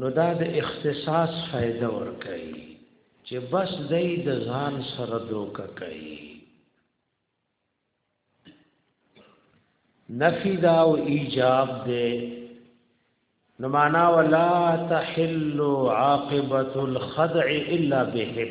نو دا د اختصاص فائدہ ور کوي چې بس دای د ځان سره دوک کوي نفی دا او ایجاب دے نو معنا ولا تحل عاقبت الخدع الا بهم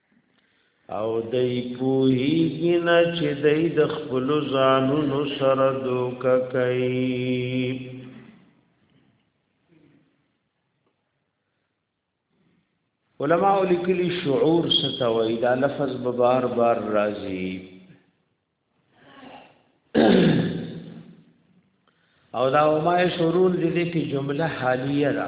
او دای پوهی گنا چې دای د خپل ځانونو سره دوک کوي علماء لیکلی شعور ستوي دا لفظ به بار بار راځي او دا ما شعور دې کې جمله حالیه ده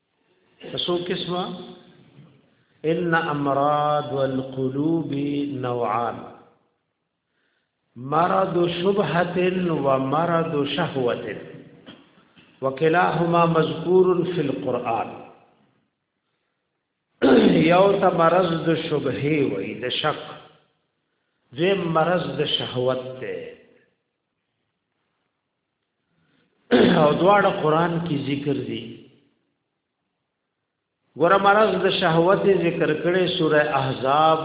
څو قسمه ان امراض القلوب نوعان مرض شبهه ومرض شهوه وكلاهما مذکور فی القرآن یو ته مرض د شبهه وای د شک دیم مرض د شهوت ته او دواړه قران کې ذکر دي ګوره مرز د شهوت ذکر کړي سوره احزاب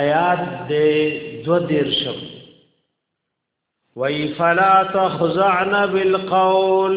آیات دې دو دیر شم وی فلا تخزعن بالقول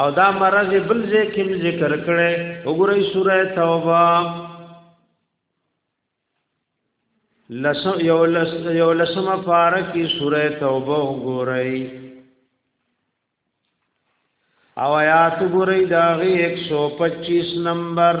او دا مرض بل ذکر ذکر کړي وګورئ سوره توبه لسم یو لس یو لسم فارکی سوره توبه وګورئ او آیات وګورئ دا غي 125 نمبر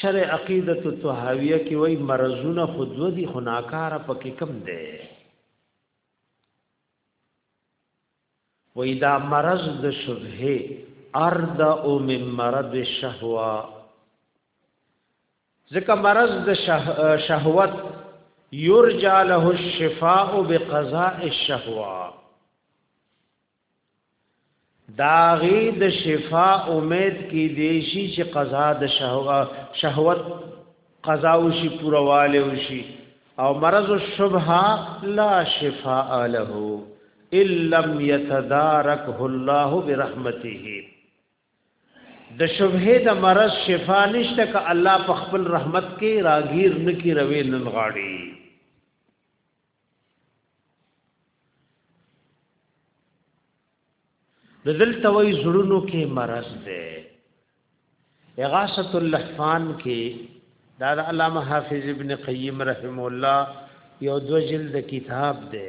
شرع عقیدة الطحاویه کې وای مرزونه خود دو دي خو ناکاره پکې کم دی وای دا مرز د شبهه ارد او من مرض الشهوه ځکه مرض د شهوت یرجا له الشفاء بقضاء الشهوه داغي د شفا امید کی دیشی چې قضا د شهوت قضا وشي پورواله وشي او مرض الشبهه لا شفاء له الا يتداركه الله برحمته د شبهه د مرض شفا نشته ک الله په خپل رحمت کې راغیر نکی روي نن غاړي د دلته وای زړونو کې مرض ده اغاثه اللحفان کې دا د علامه حافظ ابن قیم رحم الله یو دو جلد کتاب ده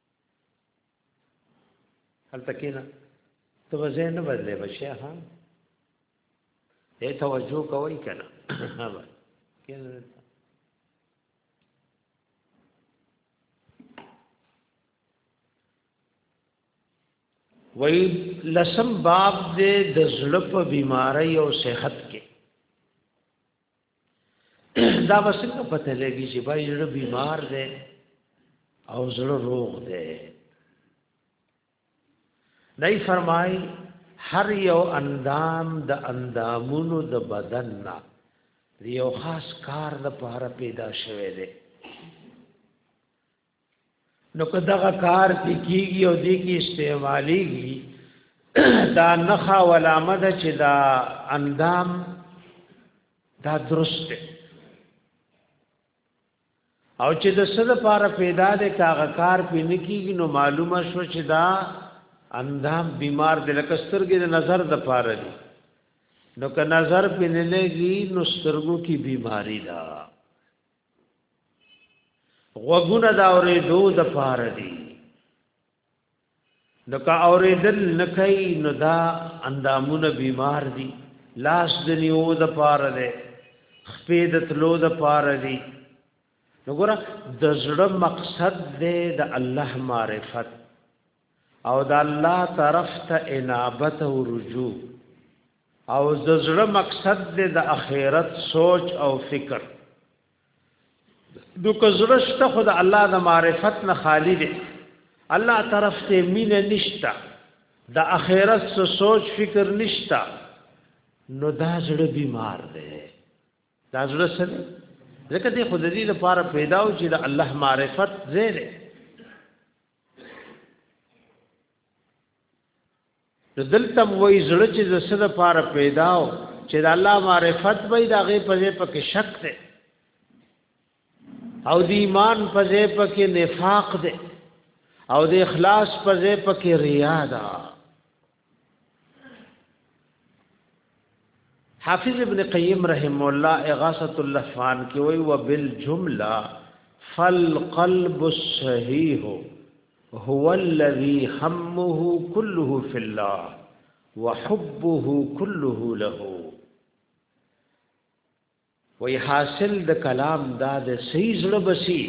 هلته کېنه ته به ځای نه بدلې بچې ها ای توجه کوي کنه ها به کېنه وی لسم باب دې د زړه په بیماری او صحت کې دا به څنګه پته لګي چې بای زړه بیمار دی او زړه روغ دی دای فرمای هر یو اندام د اندامونو د بدن نه یو خاص کار د پاره پیدا شوی دی نو که دغه کار کې کیږي او دې کې استعماليږي دا نخا ولامه ده چې دا اندام دا درست دی او چې د صد لپاره پیدا دی کاغه کار پې نه کیږي نو معلومه شو چې دا اندام بیمار دی لکه سترګې د نظر د لپاره دی نو که نظر پې نه لګي نو سترګو کې بیماری ده غوګونه دا اورې دو د پار دی نو کا اورې دل نکای نو دا اندامونه بیمار دي لاس د نیو د پار دی خپې د تلو د پار دی نو ګره د زړه مقصد دی د الله معرفت او د الله طرف ته انابت او رجوع او د زړه مقصد دې د اخرت سوچ او فکر دو کزړه شته خود الله د معرفت نه خالی دی الله طرف ته مینه نشتا د اخرت سو سوچ فکر نشتا نو دا زړه بیمار دی دا زړه سره ځکه دې خود دې لپاره پیدا او چې د الله معرفت زیره نو دلته وای زړه چې د څه لپاره پیدا او چې د الله معرفت به د هغه په ځای پکې شک دی او د ایمان په ځای پکې نفاق دی او د اخلاص په ځای پکې ریا ده حافظ ابن قیم رحم الله اغاثۃ اللفان کې وای وبالجمله فالقلب الصحیح هو الذي همه كله في الله وحبه كله له وای حاصل د کلام دا د صحیح زړه بسی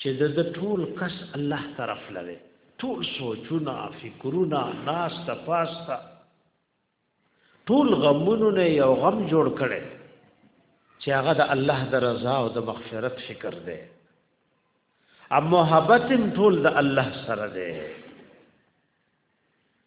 چې د ټول کس الله طرف لوي ټول سوچونه فکرونه ناس تپاستا ټول غمونو نه یو غم جوړ کړي چې هغه د الله د رضا او د مغفرت فکر دی ام محبت ټول د الله سره دی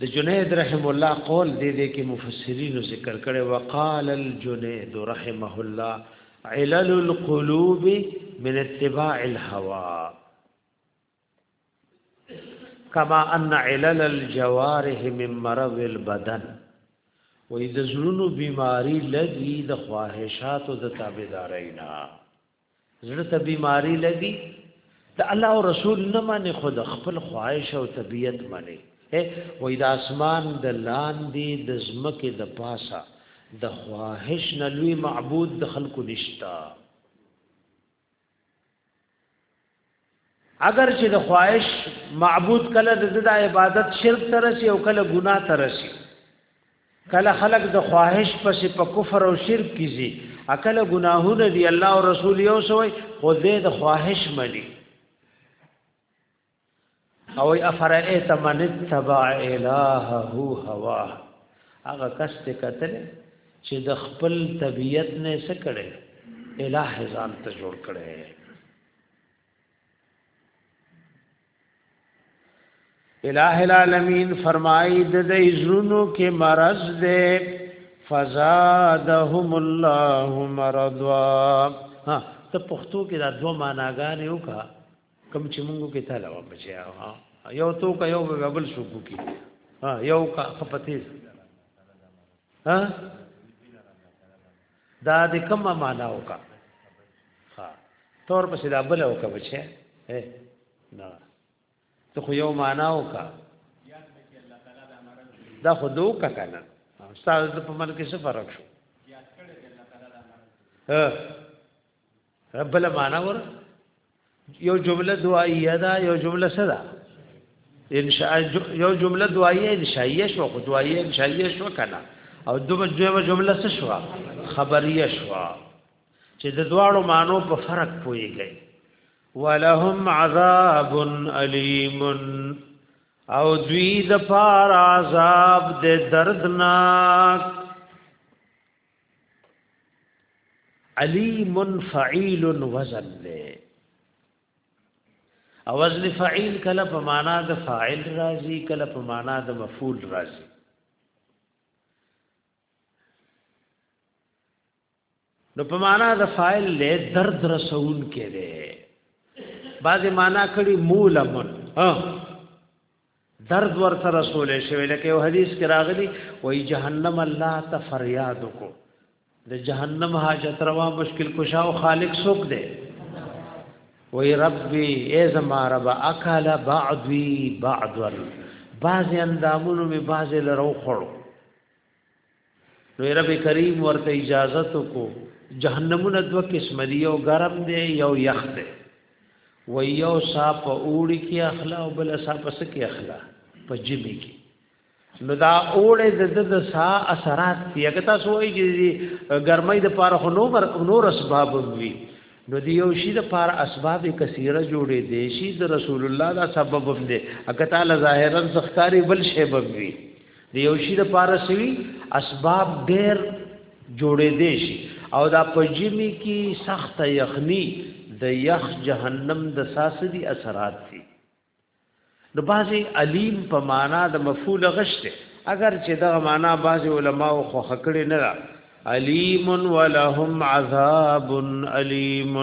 د جنید رحم الله قول دې دې کې مفسرینو ذکر کړي وقال الجنید رحمه الله علل القلوب من اتباع الهوى کما ان علل الجوارح من مرض البدن وې د زړونو بیماری لګي د خواهشاتو د تابعدارینا زړه ته بیماری لګي ته الله او رسول نه مانی خود خپل خواهش او طبیعت مانی وې د اسمان د لاندې د زمکه د پاسا د خواهش نه لوی معبود د خلکو نشتا اگر چې د خواهش معبود کله د زړه عبادت شرک سره شي او کله ګناه سره شي کله خلق د خواهش پس په کفر او شرک کیږي اکل ګناهونه دی الله او رسول یو سوی خو دې د خواهش ملي او افرایت من اتبع الهه هوا هغه کس ته کتل چې د خپل طبیعت نه څه کړي الہ ځان ته جوړ کړي الہ العالمین فرمایي د دې زړونو کې مرض ده فزادهم الله مرضوا ها ته پښتو کې دا دوه معناګانې وکړه کم چې مونږ کې تعالی و بچیا یو تو کا یو به بل شو کو کی ها یو کا خپتیز ها دا د کوم معنا وکا ها تور پسې دا بل وکا بچیا اے نه ته خو یو معنا وکا دا خو دوه کا کنه استاد په من کې څه فرق شو ها بل معنا ور یو جمله دعایه ده یو جمله صدا انشاء یو جمله دعایه انشائیه شو خو دعایه انشائیه شو کنه او دوه جمله څه شو خبریه شو چې د دواړو مانو په فرق پويږي ولهم عذاب الیم او دوی د پار عذاب د دردناک علیم فعیل وزن دی او وزن فعیل کله په معنا د فاعل راځي کله په معنا د مفعول راځي نو په معنا د فاعل له درد رسون کې دی بعضی معنا کړي مولمن ها درد ور سره رسول شوی لکه یو حدیث کې راغلی وای جهنم الله ته فریاد وکړو د جهنم حاجت روا مشکل کشا او خالق سوک دی وای ربي ای زما رب اکل بعضی بعضا بعض اندامونو می بعض لرو خړو نو رب کریم ورته اجازه تو کو جهنمونه دو قسم دی یو ګرم دی یو یخ دی و یو صاحب اوړي کې اخلا او بل صاحب پس کې اخلا په جمی کې نو دا اوړې د د سا اثرات دی هغه تاسو وایي چې ګرمۍ د پاره خو نور نور اسباب وي نو دی یو شی د پاره اسباب کثیره جوړې دي شی د رسول الله دا سبب هم دی هغه تعالی ظاهرا زخکاری بل شی بوي د یو شي د پاره سوي اسباب ډېر جوړې دي شي او دا پجمی کی سخت یخنی د یخ جهنم د ساسدي اثرات دي نو بازي علیم په معنا د مفعول غشته اگر چې دا معنا بازي علما خو خکړې نه را علیم ولهم عذاب علیم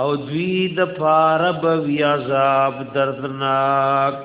او دوی د پاره به عذاب دردناک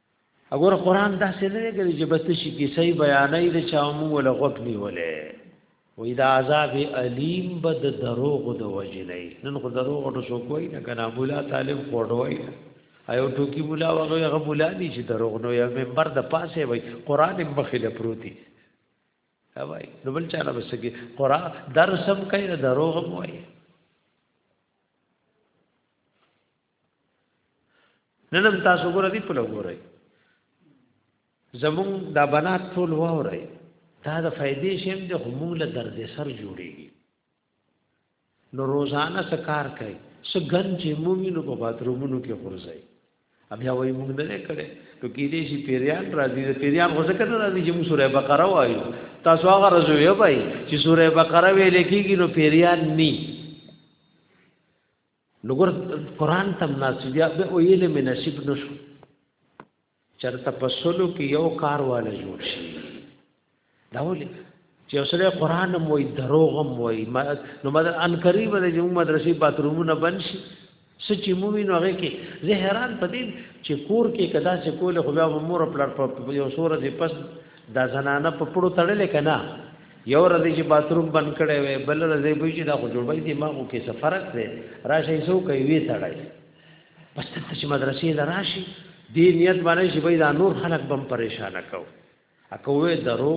اګور قران دا څه نه کوي چې بس شي کې صحیح بیانې د چاومو ولا غوږ نیولې وې دا عذاب الیم بد دروغ د وجنې نن خو دروغ ټو شو کوی نه کنا مولا طالب کوډوي ایو ټوکی مولا وغه هغه مولا دي چې دروغ نو یا منبر د پاسه وي قران مخله پروتي اوای نو بل چا نه بسګي قران درسم کوي دروغ مو وي نن هم تاسو ګور دي په لګورای زمون دا بنات ټول وورای دا د فائدې شیم د همون له درد سر جوړیږي نو روزانه سکار کوي سګن چې مومینو په باترومونو کې ورځي بیا وای موږ نه کړي نو کې دې شي پیریان راځي د پیریان خو څه کړه راځي چې موږ سوره بقره وایو تاسو هغه راځو یو بای چې سوره بقره ویل کېږي نو پیریان ني نګور قران تم ناسبیا به ویل مې نصیب نشو چرته په سلو کې یو کار والا جوړ شي دا ولې چې اوسره قران هم وای دروغ هم وای نو مدر ان قریب د جمع مدرسې باترومونه بن شي سچې مومي نو هغه کې زه حیران پدې چې کور کې کدا چې کول خو بیا مور خپل یو سور دې پس دا زنانه په پړو تړلې کنه یو ورځ چې باتروم بند کړي وي بل ورځ به چې دا خو جوړوي دماغو کې څه فرق دی راشي سو کوي وی تړای پس ته چې مدرسې لا راشي دې نیت باندې چې به دا نور خلک بم پریشان کو اکوې درو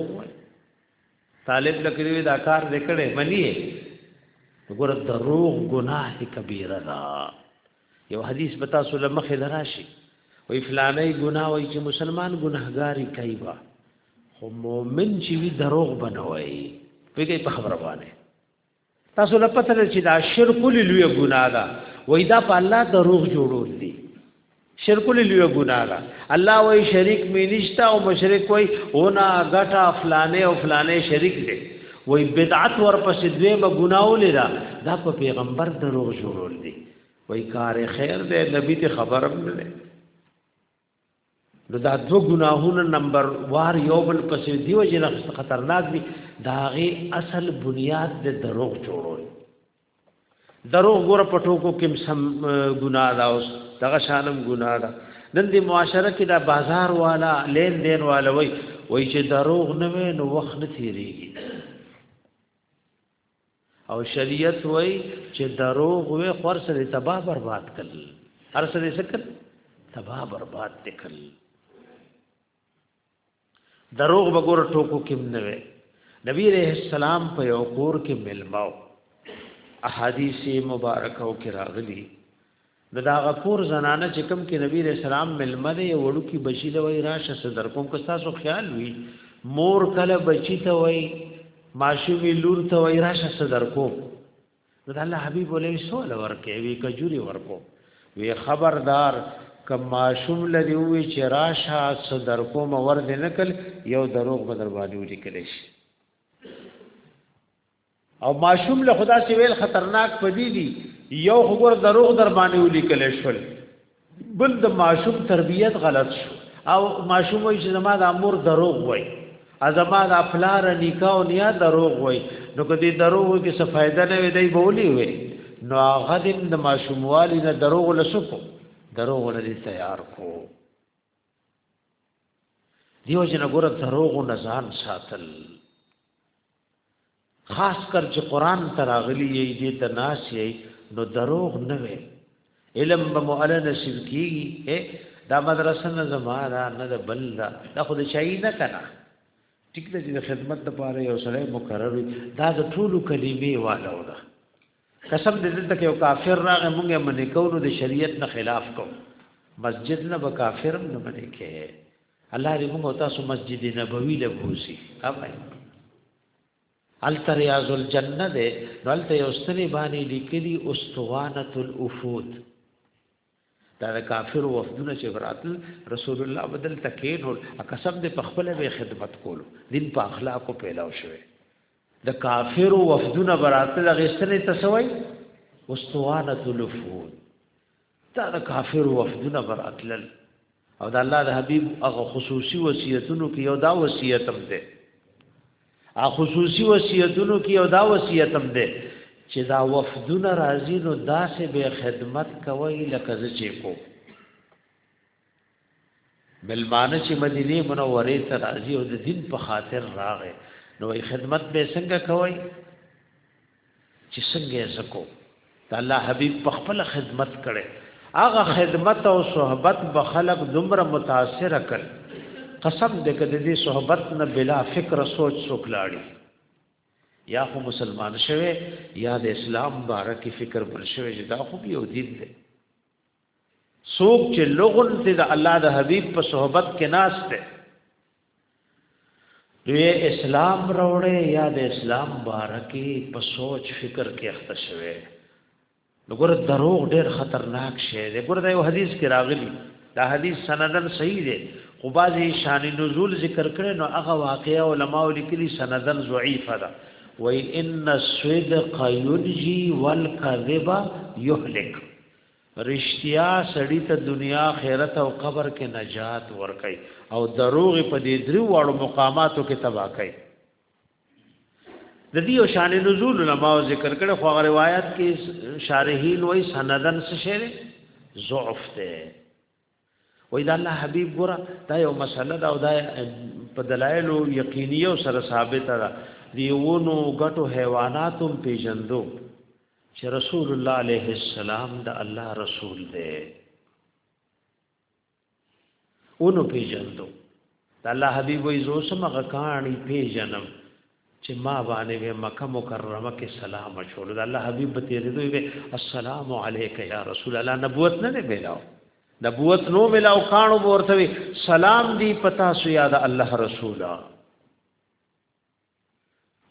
طالب لکړي دا کار دې کړي منی ګور دروغ ګناه کبیره ده یو حدیث به تاسو له مخې لراشي وی فلانه ګناه وی چې مسلمان ګناهګاری کوي با خو مؤمن چې وی دروغ بنوي پیګه په خبره باندې تاسو له پته لرئ چې دا شرک لوی ګناه ده وای دا په الله دروغ جوړول دي شرک لوی ګناه ده الله وای شریک می نشتا او مشرک وای اونا غټا فلانه او فلانه شریک دي وای بدعت ورپسې دویمه ګناه ولیدا دا په پیغمبر دروغ جوړول دي وای کار خیر دی نبی ته خبرم نه دی نو دا دو ګناهونه نمبر وار یو بل پسې دیو جن خطرناک دي داغه اصل بنیاد د دروغ جوړول دروغ ګور په ټوکو کې سم ګناه ده اوس دغه شانم ګناه ده نن دې معاشره کې دا بازار والا لین دین والا وای وای چې دروغ نه وي نو وخت نه تیریږي او شریعت وای چې دروغ وي خور سره تباہ برباد کړل هر سره سکل تباہ برباد کړل دروغ بګور ټوکو کم نه وي نبی عليه السلام په یو کور کې ملماو احادیث مبارکاو کې راغلي د دا غفور زنانه چې کوم کې نبی رسول الله ملمه دی وړو کې بچی له وای راشه صدر کوم که تاسو خیال وی مور کله بچی ته وای ماشومی لور ته وای راشه صدر کوم نو د الله حبيب ولې سوال ورکې وی کجوري ورکو وی خبردار کما شوم لدی وی چې راشه صدر کوم ورد نکل یو دروغ بدر باندې ولیکل شي او ما شوم له خدا سی ویل خطرناک پدی دی یو خبر دروغ در باندې ولیکل شول بل د ماشوم تربیت غلط شو او ماشوم وایي چې زما د امور دروغ وایي ازما د افلار نکاح او نیا دروغ وای نو کدی دروغ کې څه فائدہ نه وي دی بولی وي نو هغه د ماشوموالي نه دروغ لسکو دروغ لري تیار کو دیو جن ګور دروغ نه ځان ساتل خاص کر چې قران ته راغلی یی دې ته ناس یی نو دروغ نه وي علم به مؤلا نصیب کیږي دا مدرسه نه زماره نه د بل دا دا خو د شای نه کنه ټیک ده چې د خدمت لپاره یو سره مقرر وي دا د ټولو کلمې والا ودا قسم دې ته کې یو کافر راغی مونږه منې کوو د شریعت نه خلاف کوو مسجد نه به کافر نه منې کې الله دې موږ تاسو مسجد نبوي له بوسي اوبای الته ریاض الجنه ده نو الته یو ستنی باندې لیکلی استوانه الافود دا د کافر وفدونه چې براتل رسول الله بدل تکین او قسم دې په خپل به خدمت کولو دین په اخلاقو پیلاو شوی د کافر وفدونه براتل غیستنې تسوي استوانه الافود دا د کافر وفدونه براتلل او د الله د حبيب هغه خصوصي وصیتونو کې یو دا وصیت هم ده ا خصوصي وصیتونو کې یو دا وصیت هم ده چې دا وفدونه راځي نو داسې به خدمت کوي لکه چې کو ملمانه چې مدینه منوره ته راځي او د دین په خاطر راغې نو ای خدمت به څنګه کوي چې څنګه زکو د الله حبیب په خپل خدمت کړي هغه خدمت او صحبت به خلق دومره متاثر کړ قسم دې کده دې صحبت نه بلا فکر سوچ سوکلاړي یا خو مسلمان شوه یا د اسلام بارکه فکر بل شوه چې دا خو یو دین دی څوک چې لغون ته د الله د حبيب په صحبت کې ناشته دوی اسلام راوړې یا د اسلام بارکی په سوچ فکر کې اخته شوه وګور دروغ ډېر خطرناک شی دی ګور دا یو حدیث کې راغلی دا حدیث سندن صحیح دی خو بعضی شان نزول ذکر کړي نو هغه واقعي علماء لیکلي سندن ضعیف ده وای ان الصدق ينجي والكذب يهلك رشتیا سړی ته دنیا خیرت او قبر کې نجات ورکي او دروغ په دې درو واړو مقاماتو کې تبا کوي د دې او شان نزول علماء ذکر کړه خو روایت کې شارحین وای سندن څه شری ضعف ته وای دا الله حبیب ګره دا یو مسله دا او دا په دلایل او یقیني او سره ثابت ده دیونو غټو حیواناتو پیجندو چې رسول الله علیه السلام د الله رسول دی اونو پیجندو د الله حبیب وای زو سم غکانی پیژنم چې ما باندې به مکه مکرمه کې سلام شول د الله حبیب په تیرې دوی به السلام علیک یا رسول الله نبوت نه دی ملاو نبوت نو ملاو کانو ورته وی سلام دی پتا سو یاد الله رسولا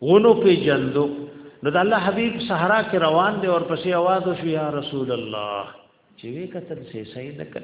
ونو په جندو نو د الله حبیب صحرا کې روان دی او پسې आवाज وشو یا رسول الله چې وی کتل سې صحیح نکړ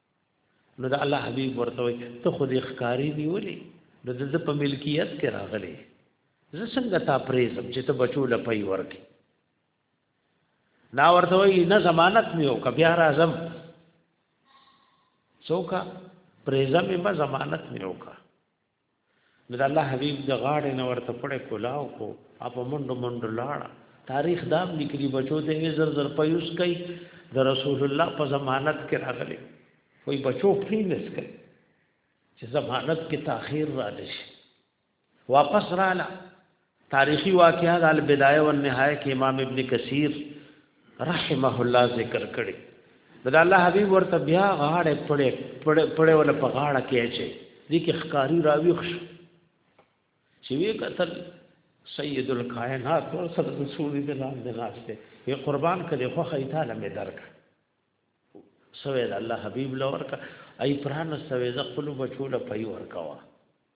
نو د الله حبيب ورته وي ته خو دې ښکاری نیولې نو د په ملکیت کې راغلي زه څنګه تا پریزم چې ته بچو لپای ورکې نا ورته وي نه ضمانت مې او کبیا راځم څوکا پریزم یې ما ضمانت مې وکا نو د الله حبيب د غاړې نه ورته پړې کولاو کو اپ منډو منډو لاړه تاریخ دا لیکلي بچو ته یې زر زر پیوس کوي د رسول الله په ضمانت کې راغلي وای بچو پرې نس کوي چې ضمانت کې تاخير را نشي واپس رااله تاریخی واقعه د البدایه والنهایه کې امام ابن کثیر رحمه الله ذکر کړي د الله حبیب ورته بیا غاړه پړې پړې پړې ولا په غاړه کې اچي دي کې خکاری راوي خش چې وی قتل سید الکائنات ور سره د سوري د لاندې ناشته یې قربان کړي خو خیتا لمه درک سوید الله حبیب لور کا ای پران سوید خپل بچو له پي ورکوا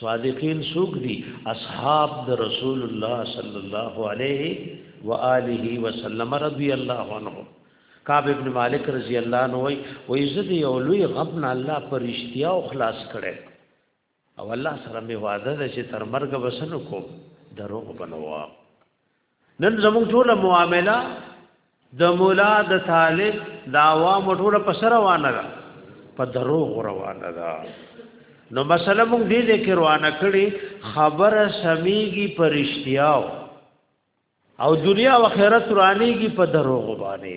صادقین سوق دي اصحاب د رسول الله صلی الله علیه و آله وسلم رضی الله عنه کعب ابن مالک رضی الله عنه وای وای زه دی یو لوی غم نه الله پر اشتیا او خلاص کړي او الله سره می وعده ده چې تر مرګ بسنو کو دروغ بنوا نن زموږ ټول معامله د مولا د طالب د عوام ټول په سر روانه ده په دروغ روانه ده نو مسله موږ دې دې کې روانه کړي خبره سميږي پرشتياو او دنیا او آخرت رانيږي په دروغ باندې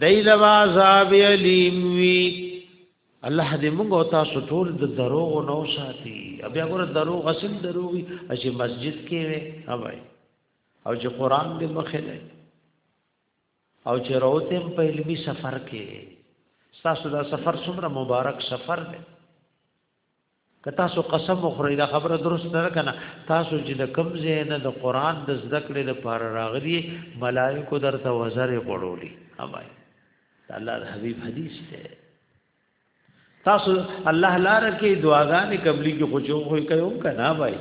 دای لبا عذاب الیم وی الله دې موږ او تاسو ټول د دروغ نو ساتي بیا ګور دروغ اصل دروغي چې مسجد کې وي اوای او چې قران دې مخه نه او چې روتم په علمي سفر کې تاسو دا سفر څومره مبارک سفر دی که تاسو قسم وخورئ دا خبره درست نه کنه تاسو چې د کم ځای نه د قران د زده کړې د پاره راغلي ملائکه درته وزر غړولي امای الله د حبيب حدیث ته تاسو الله لار کې دعاګانې قبلي کې خو جو خو کوي کنه بھائی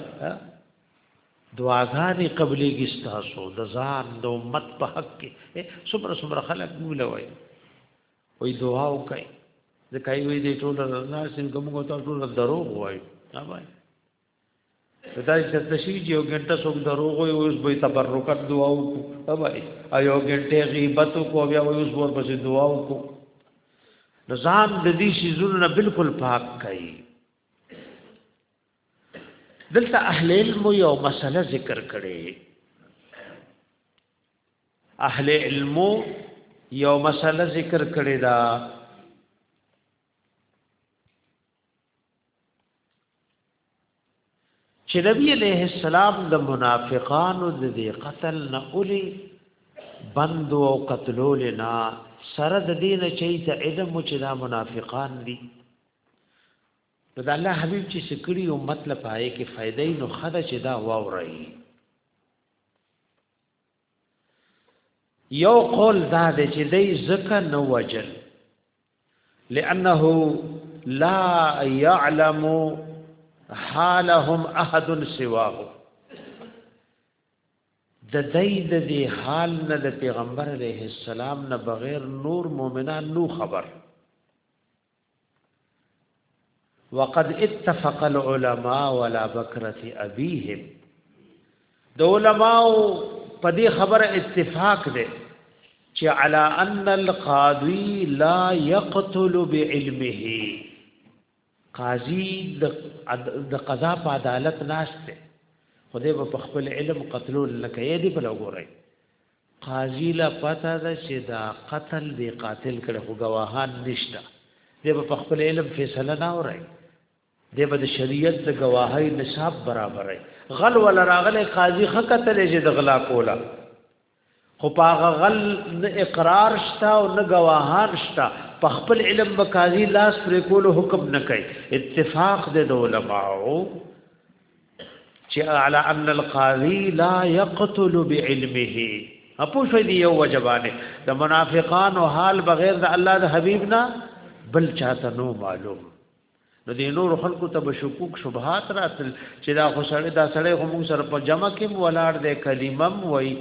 دعاګانې قبلي کې تاسو د ځان د امت په حق کې سمره سمره خلق مولا وایي وای دعا وکړي ځکه یې وی دې ټول رضا سین کوم کو ته ټول دروغ وای نه وای دا چې تشوی چې یو ګنټه څوک دروغ وای اوس به تبرکات دعا وکړو وای ایو ګنټه غیبت کو بیا اوس ور پسې دعا وکړو نظام د دې شیزونو نه بالکل پاک کړي دلته اهل علم یو مسله ذکر کړي اهل علم یو مسله ذکر کړی دا چې نبی علیہ السلام د منافقانو د دې قتل نه اولی بند او قتلول نه سره د دین چې ته علم چې دا منافقان دي نو د الله حبیب چې سکړي او مطلب آئے کې فائدې نو خدا چې دا واوري یو قول دا دی چې دای زکه نو وجل لانه لا يعلم حالهم احد سواه د دای د دې حال نه د پیغمبر علیه السلام نه بغیر نور مؤمنان نو خبر وقد اتفق العلماء ولا بکرت ابيهم د علماء په دې خبره اتفاق ده چې على ان القاضي لا يقتل بعلمه قاضي د قضا په عدالت ناشته خدای په خپل علم قتلول نه کوي دی په لګورای قاضی له پته ده چې دا قتل دی قاتل کړي خو گواهان نشته دی په خپل علم فیصله نه اوري دی به د شریعت د گواهی نصاب برابرای غل ولا راغله قاضی حق ته لږه د غلا کولا خو پاغه غل نه اقرار شتا او نه گواهان شتا په خپل علم به قاضی لاس پر کولو حکم نه کوي اتفاق د علماء چې على ان القاضي لا يقتل بعلمه اپو شوی دی یو وجبانه د منافقانو حال بغیر د الله د حبیب نه بل چاته نو معلوم نو دی نور خلکو ته بشکوک شبهات راتل چې دا خو سړی دا سړی هم سره په جمع کې ولاړ دی کلمم وای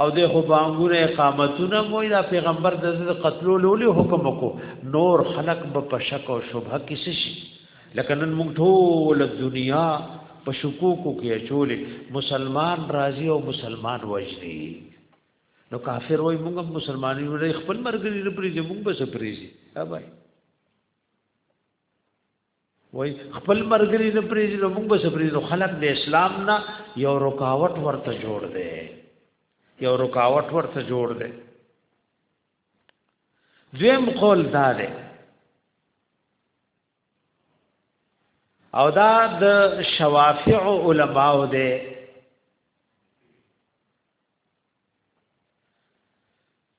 او د خو بانګونه اقامتونه مو دا پیغمبر د زړه قتلو لولي حکم کو نور خلق به په شک او شبهه کې شي لکه نن موږ ټول دنیا په شکوکو کې چولې مسلمان راضي او مسلمان وجدي نو کافر وای موږ مسلمانان ورې خپل مرګري لپاره موږ به سپریزي ها بھائی وای خپل مرګري نه پریږي نو موږ به سپریږو خلک د اسلام نه یو رکاوټ ورته جوړ دی یو رکاوټ ورته جوړ دی دویم قول دا دی او دا د شوافع علماو دی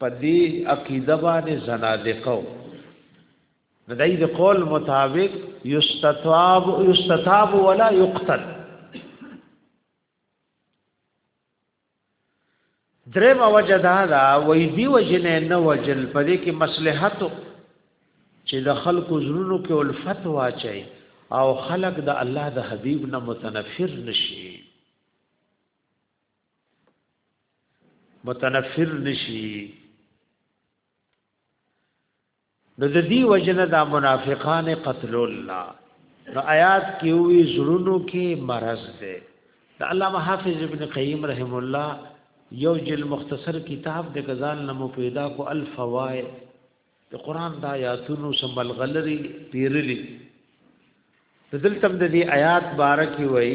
په دې عقیده باندې زنادقه نو دای د قول مطابق یستتاب یستتاب ولا یقتل درم وجدا دا وې دی وجنه نه وجل پدې کې مصلحت چې د خلکو زړونو کې الفت واچي او خلق د الله د حبیب نه متنفر نشي متنفر نشي نو د دې وجنه دا منافقان قتل الله نو آیات کې وی زړونو کې مرض ده د علامه حافظ ابن قیم رحم الله یو جل مختصر کتاب د غزال نمو پیدا کو الفوائد د قران د آیاتونو سمبل غلری پیرلی دلته د دې آیات بارکی وای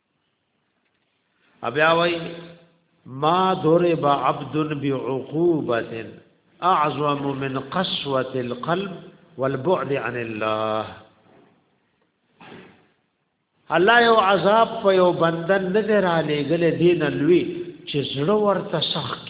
بیا وای ما ضرب عبد بعقوبه اعظم من قسوه القلب والبعد عن الله الله یو عذاب په یو بندن نه درا لګل دین لوی چې زړه ورته سخت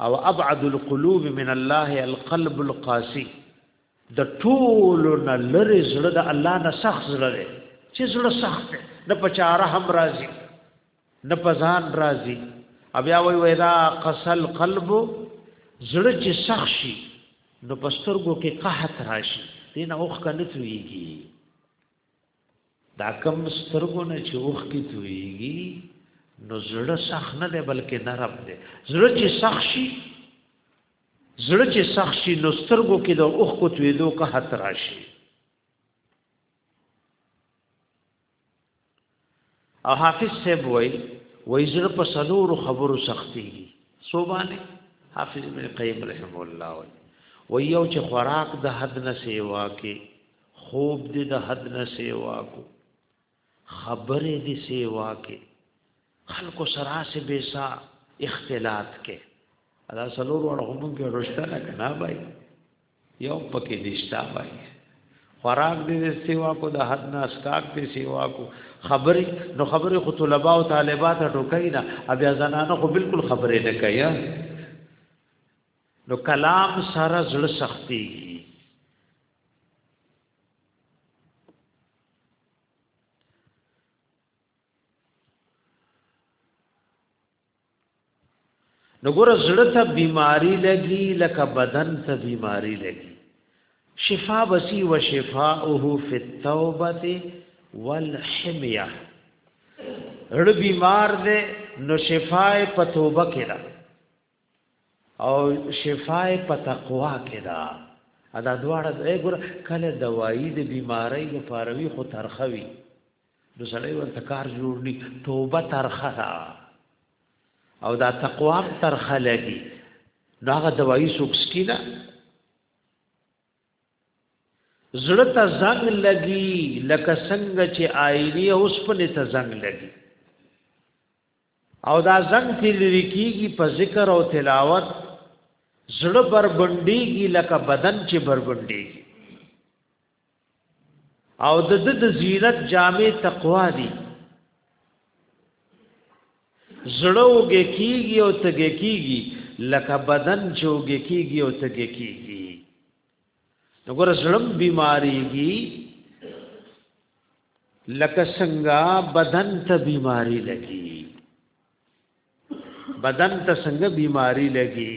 او ابعد القلوب من الله القلب القاسي د ټول نه لری زړه د الله نه سخت زړه دی چې زړه سخت دی نه په چاره هم راضي نه په ځان راضي بیا وی وی دا قسل قلب زړه چې سخت شي نو پسترګو کې قحط راشي دینه اوخ کنه تویږي دا کم سترګو نه چې اوخکې تویږي نو زړه سخت نه دی بلکې نرم دی زړه چې سخت شي زړه چې سخت شي نو سترګو کې د اوخکو تویدو که حت راشي او حافظ صاحب وای وای زړه په سلور خبرو سختيږي صوبانه حافظ ابن قیم رحم الله وای وای یو چې خوراک د حد نه سیوا کې خوب دې د حد نه سیوا کو خبرې دې سیوا کې خلکو سره سه بیسا اختلاط کې ادا سلور وړ هم کې رښتا نه کنا بای یو پکې نشتا وای خوراک دې سیوا کو د حد نه اسکاک دې سیوا کو خبرې نو خبرې خو طلباء او طالبات ټوکای نه بیا زنانه خو بالکل خبرې نه کوي نو کلام سره زړه سختي نو ګور زړه ته بیماری لګي لکه بدن ته بیماری لګي شفا بسی و شفاءه فی التوبه والحميه هر بیمار دې نو شفاء په توبه کې ده او شفاء په تقوا کې ده ادا دواړه دې ګور کله دوايي د بیماری لپاره وی خو ترخوي نو سړی ورته کار جوړ نی توبه ترخه دا او دا تقوا ترخه لګي داغه دوايي سوکس کی دا زړه ته زنګ لګي لکه څنګه چې آئینی اوس په ته زنګ لګي او دا زنګ چې لري کیږي په ذکر او تلاوت زړه بربندېږي لکه بدن چې بربندېږي او د د د زینت جامع تقوا دی زړوږه کیږي او تګه کیږي لکه بدن چوږه کیږي او تګه کیږي وګوره زړم بیماریږي لکه څنګه بدن ته بیماری لګي بدن ته څنګه بیماری لګي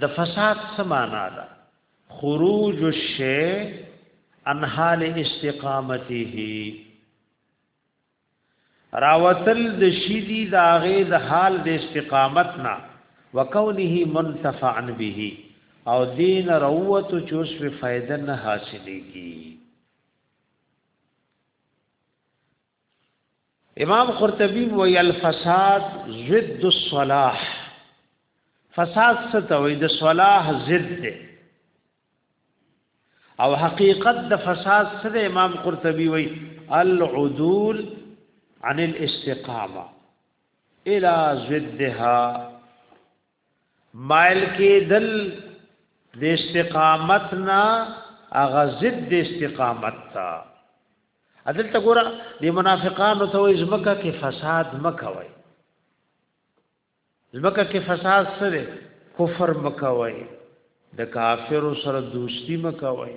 د فساد څه معنا ده خروج الشیء عن حال استقامته راوتل د شیدی د هغه د حال د استقامت نه وکونه منتفعا به او دین روت چوس په فائدہ نه حاصلېږي امام قرطبی وی الفساد ضد الصلاح فساد ستوي د صلاح ضد ده او حقیقت د فساد سره امام قرطبی وی العدول عن الاستقامه الى ضدها مائل کېدل د استقامت نه اغه ضد د استقامت تا عدل ته ګوره د منافقانو ته وې زمکه کې فساد مکوي زمکه کې فساد سره کفر مکوي د کافر سره دوستی مکوي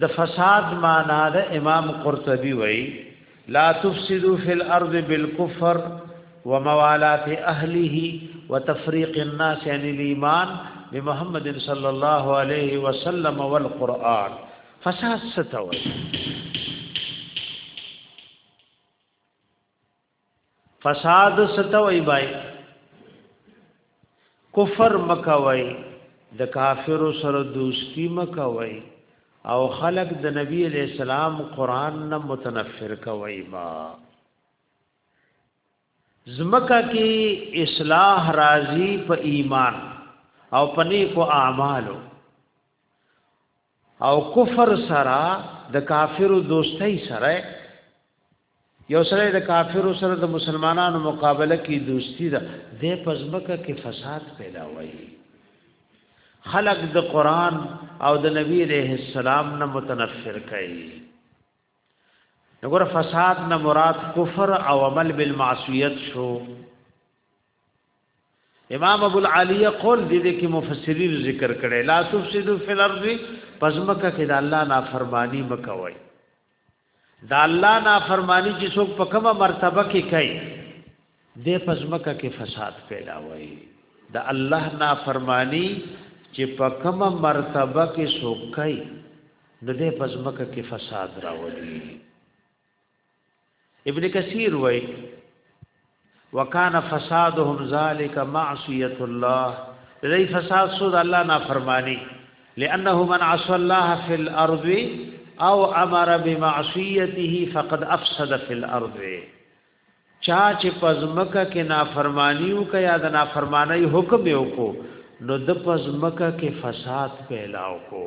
د فساد معنا د امام قرطبي وای لا تفسدوا في الارض بالكفر وموالات اهله وتفريق الناس عن الايمان بمحمد صلی الله علیه وسلم والقران فساد ستوي فساد ستوي بای کفر مکوي د کافر سره دوستی مکوي او خلق د نبی علیہ السلام قران نه متنفر کوي ما زمکه کې اصلاح راضی په ایمان او پنی کو اعمالو او کفر سره د کافرو دوستۍ سره یو سره د کافرو سره د مسلمانانو مقابله کې دوستی ده د پزمکه کې فساد پیدا وایي خلق د قران او د نبی عليه السلام نه متنفر کړي نګور فساد نه مراد کفر او عمل بالمعصیت شو امام ابو العالیه قول دې دې کې مفسرین ذکر کړي لا تفسدوا فی الارض پزمکه کې د الله نافرمانی مکوي د الله نافرمانی چې څوک په کومه مرتبه کې کوي دې پزمکه کې فساد پیدا وایي د الله نافرمانی چې په کومه مرتبه کې څوک کوي د دې پزمکه کې فساد راوړي ابن کثیر وای وکانا فسادهم ذالک معصیت الله دې فساد سود الله نافرمانی لانه من عصى الله في الارض او امر بمعصیته فقد افسد في الارض چا چې پزمکه کې نافرمانیو کې یا د نافرمانی حکم یو کو نو د پزمکه کې فساد پیلاو کو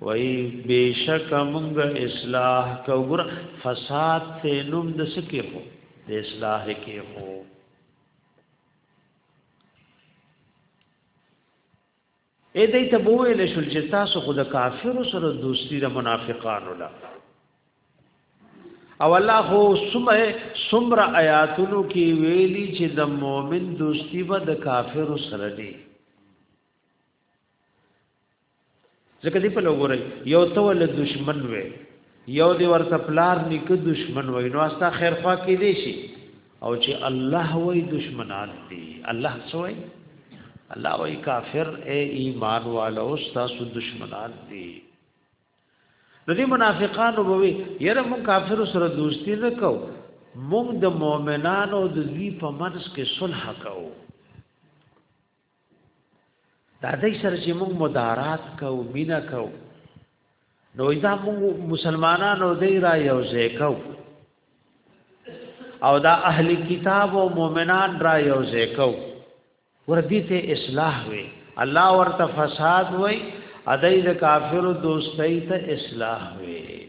وای بشک مونږ اصلاح کوګر فساد ته نوم د سکه خو د اصلاح کې خو اې دې ته بوې له شل چې تاسو خود کافر سره دوستی د منافقانو لا او الله هو سمه سمر آیاتونو کې ویلي چې د مؤمن دوستی به د کافر سره دی ځکه دی په لوګوري یو ته ول دشمن وې یو دی ورته پلار نیکه دشمن وې نو استا خیر خوا کې دی شي او چې الله وې دشمنان دي الله سوې الله وې کافر اے ایمان والو تاسو دشمنان دي نو دې منافقانو بوي یره مون کافر سره دوستی نه کو مونږ د مؤمنانو د دوی په منځ کې صلح کوو دا دای سره چې موږ مدارات کوو مینا کوو نو دا موږ مسلمانانو دی را یو ځای کوو او دا اهل کتاب او مؤمنان را یو ځای کوو وردی ته اصلاح وي الله ورته فساد وي ادای د کافرو دوستۍ ته اصلاح وي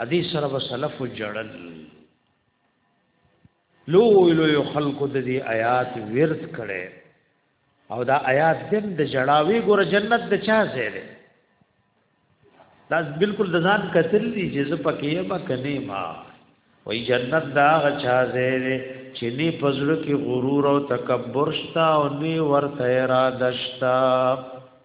حدیث سره وسلف جړل لو لو خلق د دې آیات ورت کړي او دا آیات دم د جړاوي ګور جنت د چا ځای دی دا بالکل د ځان کتل دي چې زه پکې ما کني ما وای جنت دا غچا ځای دی چې نه پزړه کې غرور او تکبر شتا او نه ورته را دشتا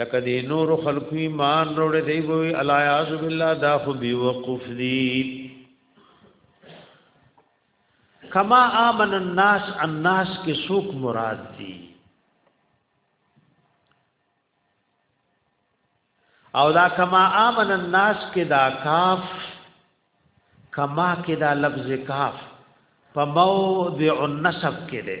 لکه دی نور خلق ایمان روړې دی وی الا یاذ بالله دا خو بی وقوف دی کما امن الناس الناس کې سوق مراد دی او دا کما امن الناس کې دا کاف کما کې دا لفظ کاف په موضع النسب کې دی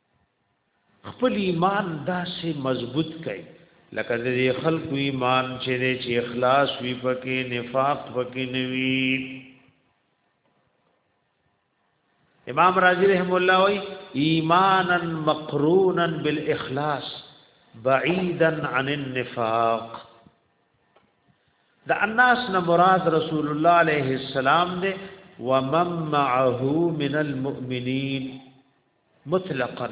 خپل ایمان داسې مضبوط کړئ لکه د دې خلکو ایمان چې دې چې اخلاص وي پکې نفاق پکې نه وي امام رازی رحم الله وی ایمانا مقرونا بالاخلاص بعیدا عن النفاق د الناس نه مراد رسول الله علیه السلام دې ومن معه من المؤمنین مطلقا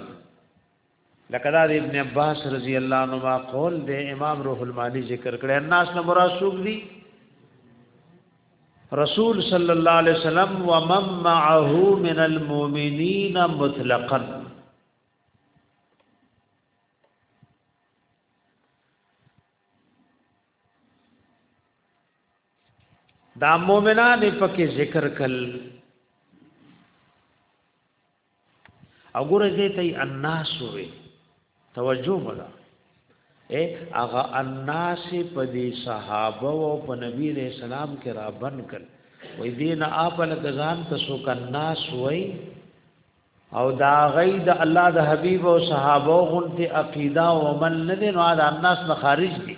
لکه دا د ابن عباس رضی الله عنهما قول د امام روح المانی ذکر کړي الناس نه مراد څوک دي رسول صلی الله علیه وسلم و من معه من المؤمنین مطلقا دا مومنان پکې ذکر کړل او ګوره دې ته الناس وي توجه ولا اے اغا الناس په دې صحابه او په نبی له سلام کې را بن کړ وې دین اپل غزان ته سو کناس وای او دا غي د الله د حبيب او صحابه غونته عقیده او عمل نه دي نو دا الناس نه خارج دي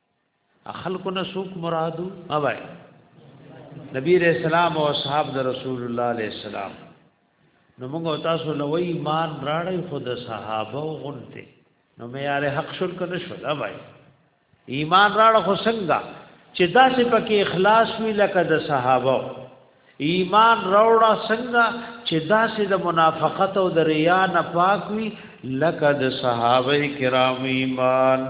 خلق نه سوق مرادو اوای نبی رسول الله او اصحاب د رسول الله علیه السلام نو موږ تاسو له وی ایمان راړی خود صحابه او غنته نو مې یاره حق شول کنه شول اوای ایمان راړ خو څنګه چې داسې پکې اخلاص وی لکه د صحابه ایمان راوړه څنګه چې داسې د منافقت او د ریا نه پاک وی لکه د صحابه کرام ایمان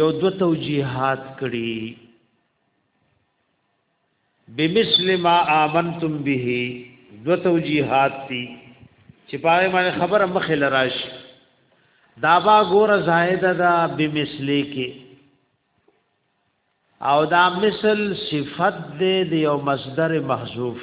یو دو توجیهات کړي بمثل ما آمنتم به دو توجیهات دي چې پاره باندې خبره مخه لراش دا با ګور زائده دا بمثلی کې او دا مثل صفت دې د یو مصدر محذوف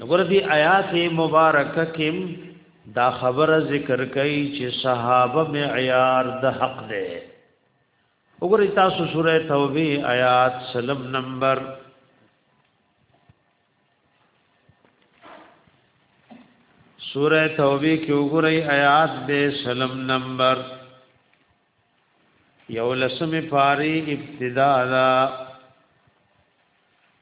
نګور دی آیات مبارکه کیم دا خبره ذکر کوي چې صحابه معیار د حق دی وګورئ تاسو سوره توبه آیات سلم نمبر سوره توبه کې وګورئ آیات به سلم نمبر یو لسم پاری ابتدا دا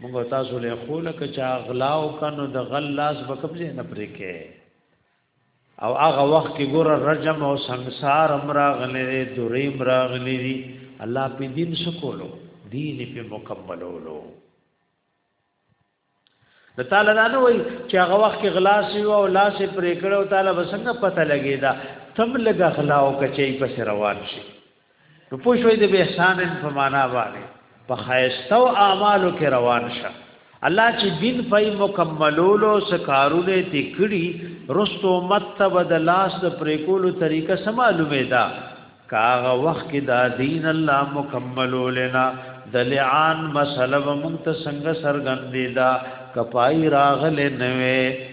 موږ تاسو له خو لکه چا غلا او کنو د غل لاس بکبځه نه پرې کې او هغه وخت کې ګور رجم او سنگسار امراغلې دي دورې امراغلې دي الله په دین سکولو دین په مکملولو د تعالی نه وای چې هغه وخت کې غلا سی او لاس پرې کړو تعالی وسنګ پته لګی دا تم لګا غلا او کچې پس روان شي نو پوښوي د احسان په معنا باندې په خیسته او اعمالو کې روان شه الله چې دین پای مکملولو سکارونه تی کړی رستو مت بد لاس د پریکولو طریقه سم معلومه ده کاغه وخت کې دا دین الله مکملولنا د لعان مسله مونږ ته څنګه سرګندې ده کپای راغله نوې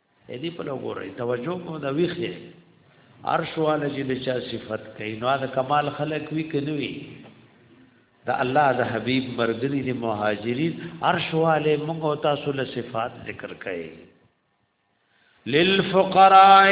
دې په لګورې توجه کو دا ویخه عرش والا چې د چا صفت کوي نو دا کمال خلق وی کنه وی دا الله د حبیب مرګری د مهاجرین عرش والے موږ او تاسو له صفات ذکر کړي للفقراء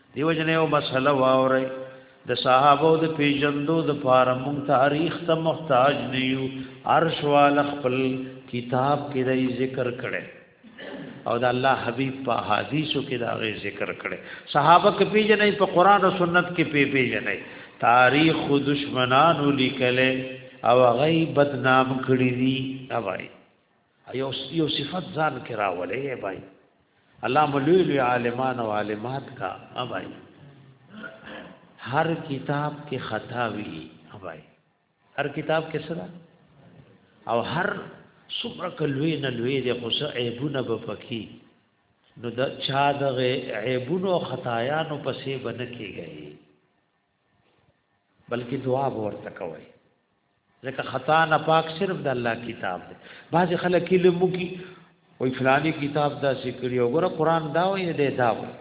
دیو جن یو مسله واوري د صحابه د پیجندو د پاره مون تاریخ ته محتاج نه یو عرش وال خپل کتاب کې دای ذکر کړي او د الله حبیب په حدیثو کې دا غي ذکر کړي صحابه کې پیجنې په قران او سنت کې پی پیجنې تاریخ خو دشمنانو لیکلې او غي بدنام کړی دي اوای یو یو صفت ځان کې راولې بای الله مولوی لوی عالمان او عالمات کا بای هر کتاب کې خطا وی بای هر کتاب کې سره او هر څومره کلوې نه لوی دی خو څه عیبونه به پکې نو د چا دغه عیبونو خطایانو پسې بنکیږي بلکې دعا به ورته کوي ځکه خطا نه پاک صرف د الله کتاب دی بعض خلک یې لمو کی وای فلانی کتاب دا سکړي او ګره قران دا وای دی دا وای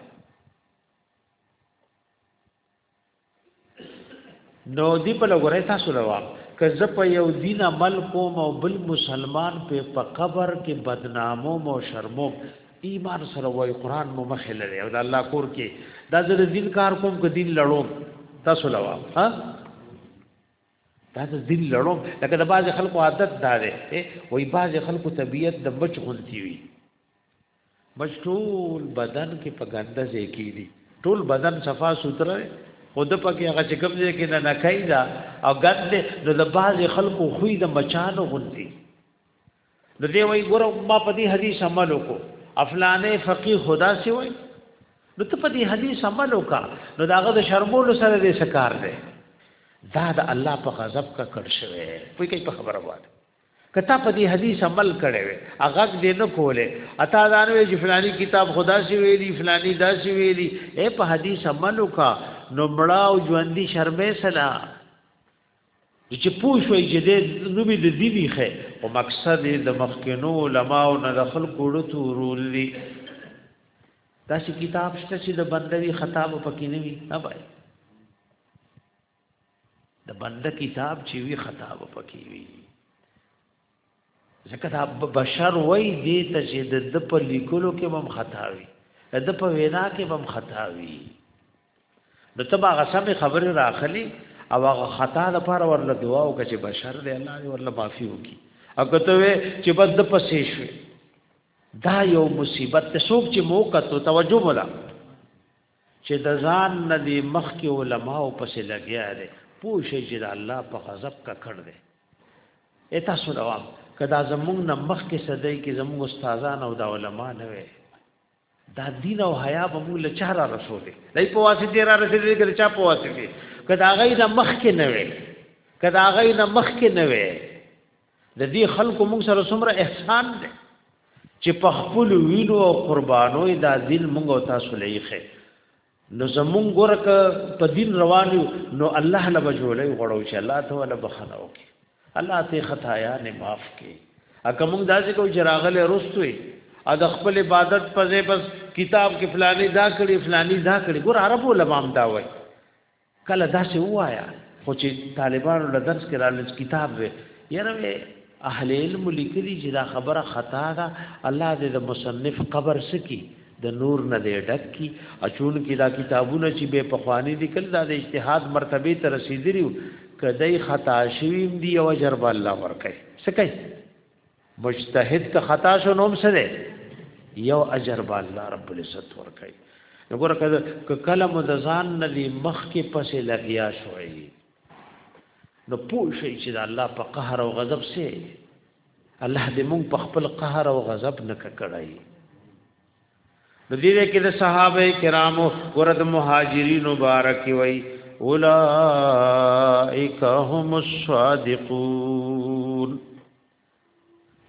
نو دی په لګورای تاسو لوا که زه په یو دین عمل کوم او بل مسلمان په په قبر کې بدنامو مو شرمو ایمان سره وای قران مو مخه لري او د الله کور کې دا زه د دین کار کوم که دین لړوم تاسو لوا ها دا د دین لړوم لکه د باز خلکو عادت دا دی وای باز خلکو طبیعت د بچ غونتی وي بچ ټول بدن کې په ګنده ځای کې دي ټول بدن صفا سوتره خود پکې هغه چې کوم ځای کې نه نکای دا او ګند نو د باز خلکو خوې د مچانو غونتی نو دی وای ګور ما په دې حدیث عمل وکړو افلانه فقيه خدا سی وای نو ته په دې حدیث عمل وکا نو داغه د شرمولو سره دې سکار دی دا د الله په غضب کا کړ شوی په کې په خبره وایي کته په دې حدیث عمل کړي وي هغه دې نه کوله اتا دانوي چې فلاني کتاب خدا سی ویلي فلاني دا سی ویلي اے په حدیث عمل وکا نو مړاو ژوندۍ شرمې سلام چې پوه شوي چې د نومې د دې بیخه او مقصد د مخکینو علماو نه د خلکو ورته رول دي دا چې کتاب شته چې د بندوي خطاب پکې نه وي نه بای د بنده کتاب چې وی خطاب پکې وي ځکه دا بشر وای دی ته چې د په لیکلو کې هم خطا وي د په وینا کې هم خطا وي نو ته هغه سمې خبرې راخلی او هغه خطا لپاره ورله دعا وکړه چې بشر دې الله دې ورله معافي وکړي او کته وې چې بد د پسې شوې دا یو مصیبت ته څوک چې موقت توجه مولا چې د ځان نه دی مخکې علما او پسې لګیا دی پوه شي چې د الله په غضب ککړ دی اته سو دوام کدا زمونږ نه مخکې صدای کې زمونږ استادان او د علما نه وي دا دین او حیا به موږ له چهره رسولې دای په واسطه را رسېدل کې چا په واسطه کدا غي نه مخکې نه وي کدا غي نه مخکې نه وي د دې خلکو موږ سره څومره احسان دی چې په خپل وینو او قربانو دا دین موږ او تاسو لایخه نو زمون ګورک په دین روان یو نو الله له بجولې غړو چې الله ته ولا بخنه وکي الله ته خطایا نه معاف کړي اګه موږ داسې کو چې راغله رستوي ا د خپل عبادت په ځای بس کتاب کې فلانی دا کړی فلانی دا کړی ګور عربو لمام دا وای کله داسې وایا خو چې طالبانو له درس کې رالل کتاب وي یره اهل علم لیکلي چې دا خبره خطا ده الله دې د مصنف قبر سکی د نور نه دې ډک کی اچون کې دا کتابونه چې به په خواني لیکل دا د اجتهاد مرتبه ته رسیدلی کدی خطا شویم دی او اجر الله ورکړي سکه مجتهد که خطا شو نوم سره یو اجر به الله رب العزت ورکړي وګوره که کله مو د ځان نه دی مخ کې پسې لګیا شوي نو پوه شئ چې د الله په قهر او غضب سي الله دې مونږ په خپل قهر او غضب نه ککړای نو دې کې د صحابه کرامو ورته مهاجرین مبارک وي اولائک هم الصادقون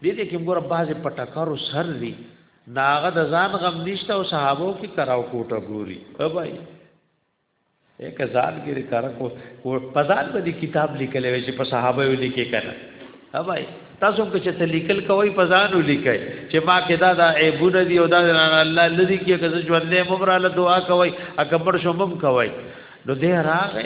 دې دې کې ګور بازه پټکارو سر دی ناغه د ځان غم نشته او صحابو کې کراو کوټه ګوري او بھائی یک ځان کې کرا کو په ځان باندې کتاب لیکل وی چې په صحابه یې لیکي کنه او بھائی تاسو کې چې لیکل کوي په ځان ولیکي چې ما کې دا دا عیبونه دی او دا الله لذي کې که ژوندې مبراله دعا کوي اکبر شومم کوي نو دې راغې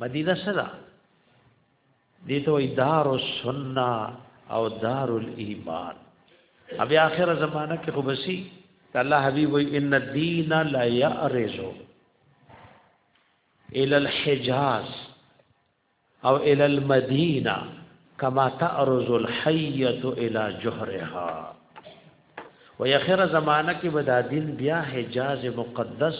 مدینه سره دې ته وای دار السنه او دار الايمان ابي اخر زمانہ کې خو بسي الله حبيب وای ان الدين لا يعرض الى الحجاز او الى المدينه كما تعرض الحيه الى جهرها و اخر زمانہ کې بدا دین بیا حجاز مقدس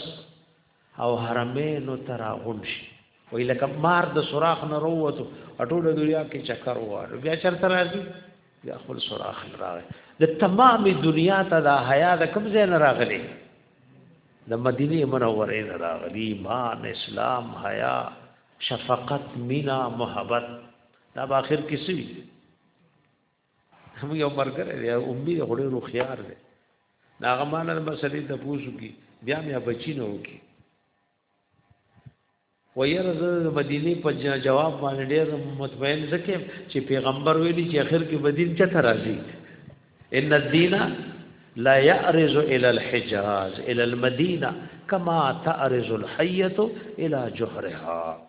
او حرمینو ته راغون شي وی لکه مار د سوراخ نه وروته اټول دنیا کې چکر واره بیا چرته راځي بیا خپل سوراخ راغی د تمام دنیا ته د حیا د کوم ځای نه راغلی د مدینه منورې نه راغلی ایمان اسلام حیا شفقت مینا محبت دا په اخر کې سوي هم یو مرګره دی امید غوړي رو خيار دی دا غمانه مسلې ته پوسو کی بیا مې بچی نه وکی ويره د مدینه په جواب باندې ډېر مطمئن زکه چې پیغمبر ویلي چې اخر کې بدین چته راځي ان الدین لا يعرض الى الحجاز الى المدينه كما تعرض الحيه الى جحرها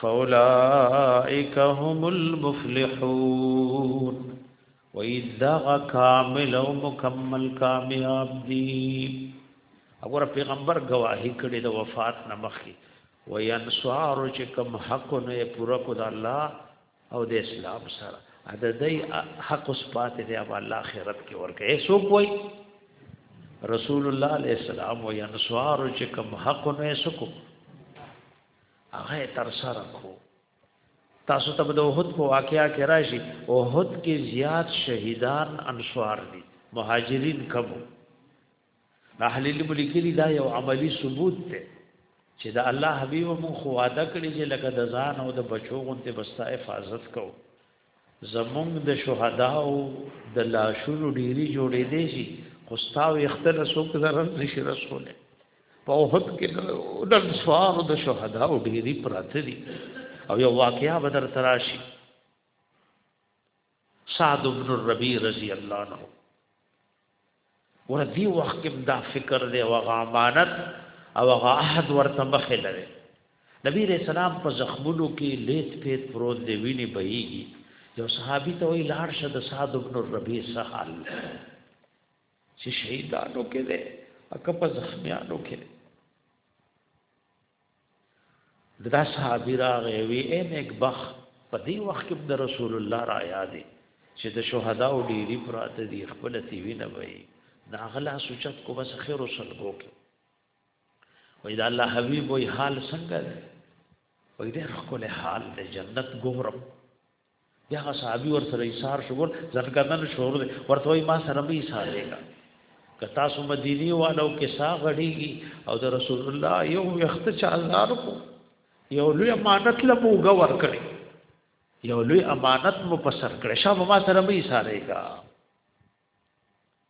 فاولائک هم المفلحون ویدغ کامل او مکمل کامیاب دی اگر پیغمبر گواہی کړي د وفات نمخي وینصار چې کوم حق نه پورا کو د الله او د اسلام سره عددی حق سپات دی اب الله خیرت کې ورکه ایسو کوئی رسول الله علیہ السلام وینصار چې کوم حق نه سکو هغه تر سره کو تاسو ته د وحد په واقعیا کې راشي وحد کې زیات شهیدان انصار دي مهاجرین کم اهل الملکری دا یو عملی ثبوت دی چې دا الله حبیب مون خو وعده کړی چې لکه د ځان او د بچو غونته بستا حفاظت کو زمونږ د شهداو د لاشونو ډیری جوړې دي شي خو ستاو اختر سوک ضرر نشي رسوله په وخت کې د انصار د شهداو ډیری پراته دي او یو واقعیا بدر تراشي سعد بن الربی رضی الله عنه ګوره دې وخت کې دا فکر دی او هغه امانت او هغه عهد ورته مخې لري نبی رسول الله په زخمونو کې لیت پیت پروت دی ویني بهيږي یو صحابي ته وی لاړ شه د سعد ابن الربيع سحال چې شهیدانو کې ده اکه په زخمیانو کې ده دا صحابي راغی وی اے نیک بخ په دې وخت کې د رسول الله را یاد چې د شهدا او ډيري پراته دي خپل تی وینه وي دا غلا سوچت کو بس خیر وسلګو کې وای دا الله حبيب وای حال څنګه دی وای دې خپل حال د جنت ګورم دغه صحابي ور سره ایثار شو ګور ځنګدن شور دی ورته وای ما سره به ایثار دی که تاسو مدینی والو کې سا غړیږي او د رسول الله یو وخت چا الله کو یو لوی امانت له موږ ور کړی یو لوی امانت مو پسر کړی شابه ما سره به ایثار دی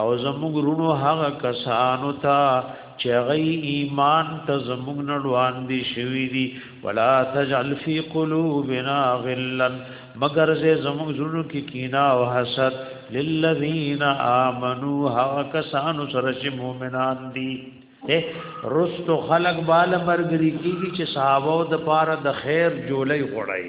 او زموږ رونو هغه کسانو ته چې هغه ایمان ته زموږ نه وړاندې شوی دي ولا تجعل فی قلوبنا غلا مگر زه زموږ زړونو کې کینا او حسد للذین آمنو هغه کسانو سره چې مؤمنان دي رستو خلق بال مرګري کیږي چې صحابه د پاره د خیر جولې غړای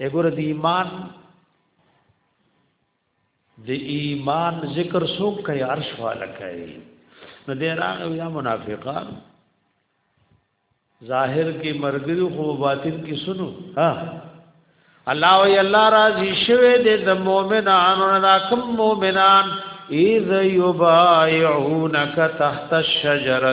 اګور د ایمان د ایمان ذکر سو کوي عرش والا کوي نو د ایران او یا منافقان ظاهر کې مرګري خو باطن کې سنو ها الله او الله راضي شوه د مؤمنانو نه کوم مؤمنان اذ یبایعونک تحت الشجره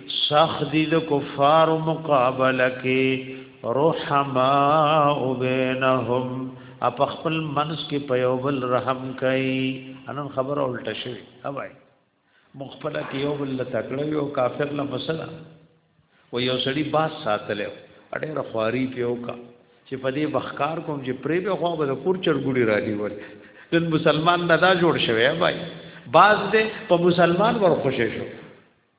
سخت دي د کفار مقابله کې رحماء بینهم اپ خپل منس کې په یو بل رحم کوي انن خبره الټه شوی اوای مخفله کې یو بل تکړه یو کافر له مسله و یو سړی باس ساتلو اړې رخواری پیو کا چې په دې بخکار کوم چې پرې به خو به کور چرګوړي را دی ور نن مسلمان نه دا جوړ شوی بای باز دې په مسلمان ور خوشې شو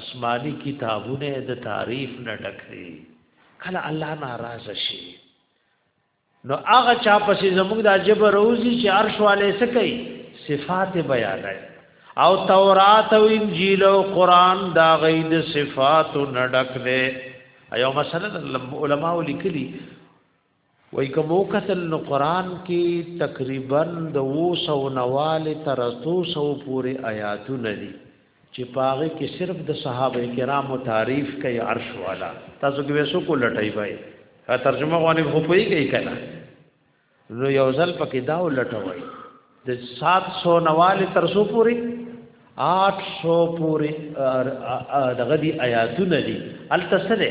اسماني کتابونه د تعریف نه ډک دي کله الله ناراض شي نو هغه چا پسې زموږ د عجب روزي چې عرش والے سکی صفات بیانای او تورات او انجیل او قران دا غید صفات نډک دی ایو مثلا علماء لیکلی وایي که مو وکتل نو قرآن کې تقریبا د اوو سوو نه والې تر اتو سوو پورې ایاتونه دي چې په هغې کې صرف د صحابه کرامو تعریف کوي عرش والا تاسو کې به څوک ولټوي بای دا ترجمه غوانې خو پوهېږئ که نه نو یو ځل پکې دا ولټوئ د سات سو نه والې تر څو پورې آٹھ سو پوری دغه دی آیاتونه دي التسله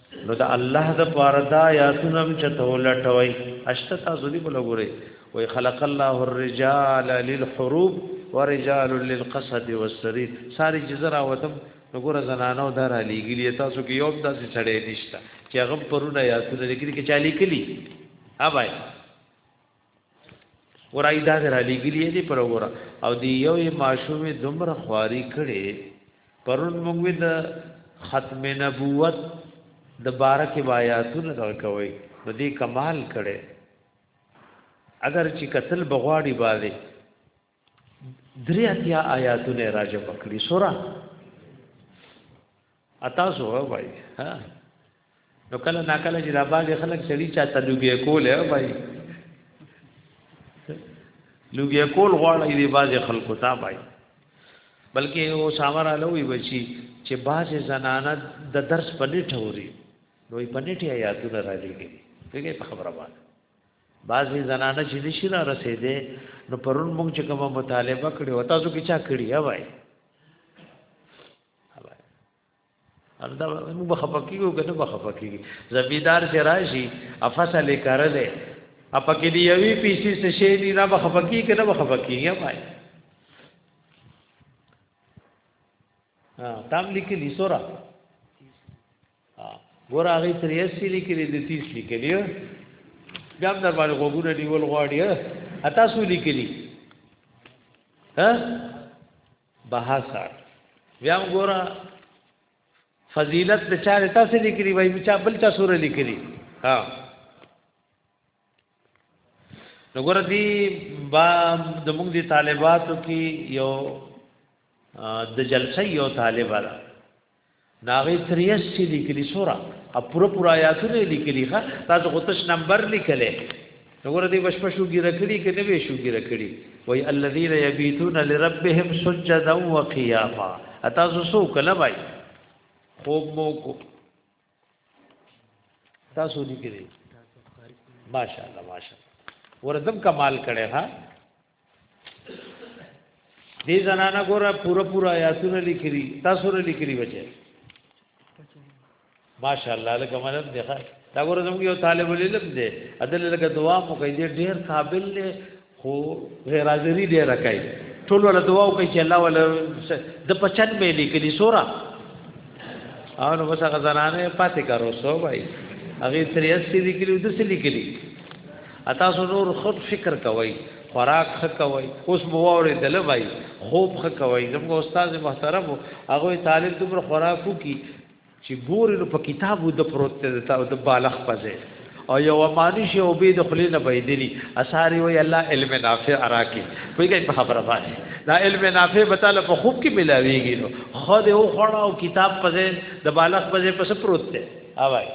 نو د الله د پاره دا یاتونم چتولټوي اشته تاسو دی بل ګوري وای خلق الله الرجال للحروب ورجال للقصد والسري ساری جزرا وتم وګوره زنانو دار علی ګلی تاسو کې یو داسې سړی نشته چې هغه پرونه یا سره لیکلي کې چالي کلی اوبای ورای دا را لګلی دی پر ور او دی یو ماشومه دمر خواري کړي پرون موږ د ختم نبوت د بارک آیاتونه درکوي نو دی کمال کړي اگر چې قتل بغواړي باندې درې اتیا آیاتونه راجه پکړي سورا اتا سو وای ها نو کله نا کله چې دا باز خلک چلی چا تلوګي کول وای لوګي کول غواړي دی باز خلکو تا وای بلکې او سامر علوی بچي چې باز زنانه د درس پني ټوري نو یې پني ټي آیاتونه راځي کېږي په خبره باندې بعضی زنانه چې نشي را رسیدې نو پرون موږ چې کومه مطالبه کړې و تاسو کې چا کړی یا وای همدا موږ بخپکیو کنه بخپکی زمیدار چې راشي افصل کرلې اپکې دی یوی پیسې څه شي دی را بخپکی کنه بخپکی یا وای ها تام لیکلی سورہ ګور هغه سره یې سې لیکلې د 30 لیکلې بیا هم در باندې غوګونه نیول غواړي اته سو لیکلې ها بهاسا بیا هم ګور فضیلت د چا تاسو لیکلې وای بچا بل چا سره لیکلې ها نو ګور دی با د موږ دی طالباتو کې یو د جلسې یو طالب را ناغي 83 لیکلی سورا ا پورا پورا آیاتونه لیکلی ښا تاسو غوتش نمبر لیکلې نو ګور دی بشپ شو ګیره کړی کې نه وی شو ګیره کړی وای الذین یبیتون لربهم سجدا وقیاما تاسو سو کله وای خوب مو کو تاسو دې کړی ماشاءالله ماشاءالله وردم کمال کړي ها دې زنانا ګوره پورا پورا آیاتونه لیکلي تاسو را لیکلي بچي ماشاءالله لکه مدد دی ښه دا ګوره زموږ یو طالب العلم دی ادل لکه دعا مو کوي ډیر قابل دی خو غیر حاضری دی راکای ټول ول دعا وکړي چې الله ول د پچن مې لیکلي سورا او نو بس هغه زنانه پاتې کارو سو بھائی هغه 83 لیکلي د څه لیکلي اتا سو نور خود فکر کوي خوراک خ کوي اوس مو وره دل بھائی خوب خ کوي زموږ استاد محترم هغه طالب دومره خوراکو کی چې ګورې نو په کتاب وده پروت دی د بالښت په ځای او یو مانی شي او به د خلی نه بيدلی اساري وي الله علم نافع اراکي ویګي په خبره باندې دا علم نافع به تعالی په خوب کې ملاويږي نو خود او خړه او کتاب په ځای د بالښت په ځای پس پروت دی اوای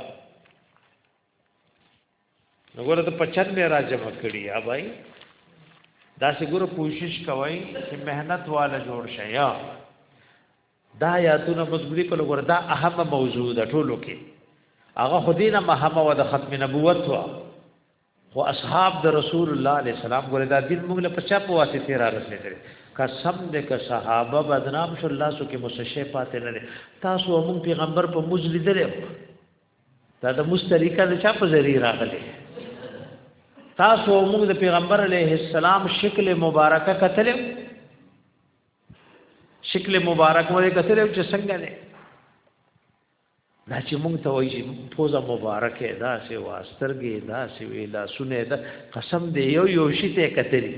نو ګوره ته پچن مې راځم کړی اوای دا څنګه کوشش کوي چې مهنت والا جوړ شي دا آیاتونه مزګری کول ګور دا اهمه موضوع ده ټولو کې هغه خدینه مهمه و د ختم نبوت و خو اصحاب د رسول الله علیه السلام ګور دا دین موږ له پچا په واسطه را رسېدل قسم دې که صحابه بدنام شو الله سو کې مسشه پاتې نه تاسو هم پیغمبر په موږ لیدل دا د مستریکا د چا په ذریعہ راغلی تاسو موږ د پیغمبر علیه السلام شکل مبارکه کتل شکل مبارک وې کتل چې څنګه دی دا چې مونږ ته وایي پوزه مبارکه دا سه واسترګې دا سه ویلا سونه دا قسم دې یو یو شی ته کتلی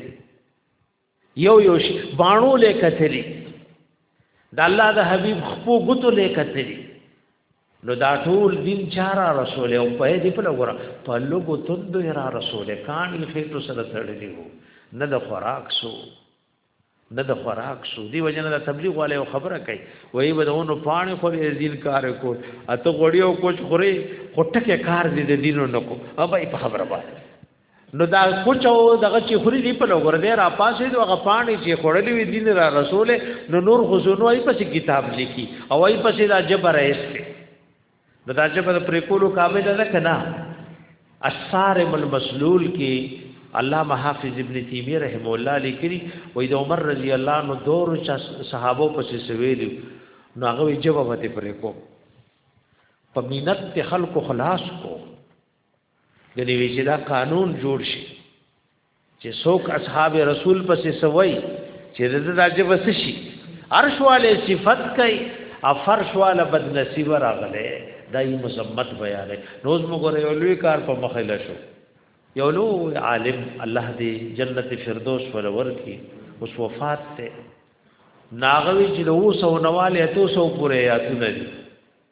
یو یو شی باڼو له کتلی دا الله د حبیب خپو غتو له کتلی نو دا ټول دین چارا رسول او په دې په لګره په لګو تند را رسول کان خېټو سره تړلی وو نه د خوراک سو نه د خوراک شو دی وجنه د تبلیغ والے او خبره کوي وایي به دونو پانی خو یې دین کار کو اته غړی او کوچ خوري خټکه کار دې د دینو نکو ابا په خبره باندې نو دا کوچ او دغه چې خوري دی په لور دې را پاسې دوغه پانی چې خړلې وی دین را رسول نو نور خزونو ای پس کتاب لیکي او ای پس دا جبر ایسته د داجب د پریکولو قابل نه کنا الصارم المسلول کې علامه حافظ ابن تیمیه رحم الله لیکلی وې د عمر رضی الله عنه دور چا صحابه پسې سویلو نو هغه جواب ته پریکو په مینت خلکو خلاص کو د دې ویچې دا قانون جوړ شي چې څوک اصحاب رسول پسې سوي چې د داجه بس شي عرش والے صفت کوي افرش والا بد نصیب راغله دای مذمت بیانې نوز مګره یو لوی کار په مخه لشو یو لوی عالم الله دې جنت فردوس ولور کی اوس وفات ته ناغوی چې له اوسو نواله اتو سو پورې یاتونه دي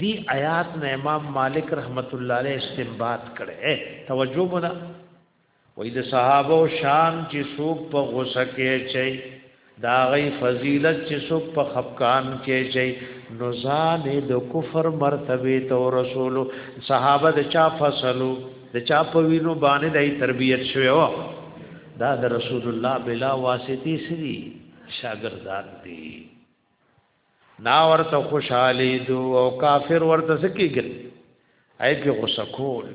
دی آیات نه امام مالک رحمت الله علیه استنباط کړي توجه مو ده وای د صحابه او شان چې څوک په غوسه کې چي دا غي فضیلت چې څوک په خفقان کې چي نزان د کفر مرتبه تو رسول صحابه د چا فصلو د چا په وینو باندې دای تربیت شوی و دا د رسول الله بلا واسطه سری شاګردان دي نا ورته خوشحالی دو او کافر ورته سکیګل ای په غوسه کول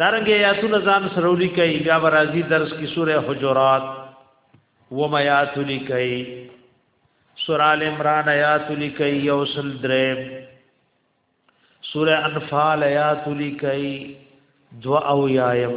دارنګ آیاتونه ځان سرولی کوي بیا برازي درس کې سوره حجرات و ما آیات لیکي سوره ال عمران آیات لیکي یو سل درې سوره انفال آیات لیکي دو او یایم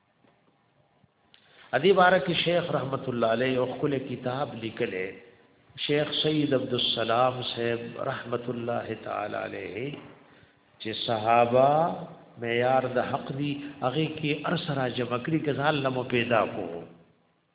ادي بارک شیخ رحمت الله علیه او خپل کتاب لیکلی شیخ سید عبد السلام صاحب رحمت الله تعالی علیه چې صحابه معیار د حق دی هغه کې ارسرا جمع کړي کزال لمو پیدا کو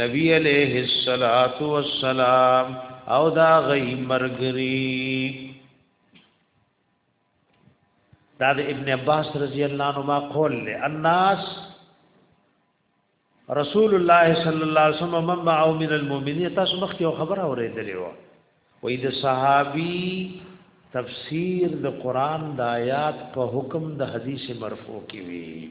نبی علیہ الصلات والسلام او دا غی مرګری دا د ابن عباس رضی الله عنه ما قول له الناس رسول الله صلی الله علیه وسلم من معه من المؤمنین تاسو مخ یو خبر اوریدلې و وې د صحابي تفسیر د قران د آیات په حکم د حدیث مرفوع کې وی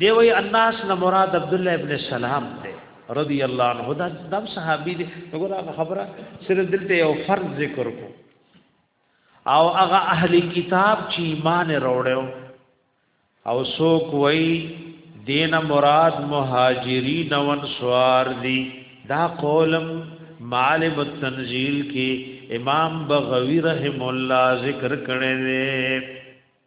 دی وی الناس نه مراد عبد الله ابن سلام دی رضی الله عنه دا دم صحابي دی وګوره خبره سره دلته یو فرض ذکر کو او هغه اهلی کتاب چې ایمان وروړو او څوک وای دین مراد مهاجرین او انصار دی دا قولم معالم التنزیل کې امام بغوی رحم الله ذکر کړی دی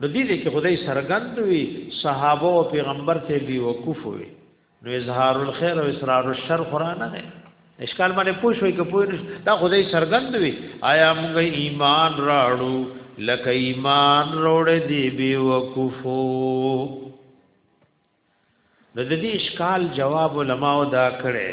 نو دې دې کې خدای سرګند وي صحابه او پیغمبر ته بي وقوف وي نو اظهار الخير او اسرار الشر قران نه اشکال باندې پوښوي کې پوه دا خدای سرګند وي آیا موږ ایمان راړو لکه ایمان روړ دی بي وقوفو نو د دې اشکال جواب علماو دا کړي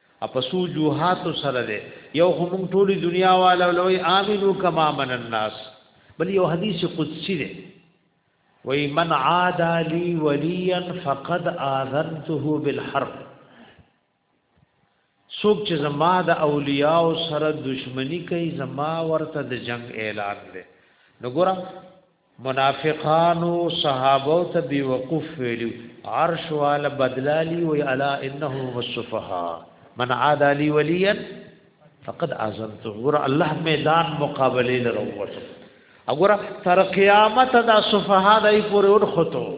په څو جوهاتو سره دی یو خو مونږ ټولې دنیا والا لوی آمنو کما من الناس بل یو حدیث قدسی دی وی من عاد لی ولیا فقد آذنته بالحرب څوک چې زما د اولیاء سره دشمنی کوي زما ورته د جنگ اعلان دی نو ګورم منافقانو صحابه ته بي وقوف ویلو عرش وال بدلالی وی الا انهم الصفها من عاد لي وليا فقد عزمت ور الله میدان مقابله لروته اگر تر قیامت دا صفها دای پورې ورخته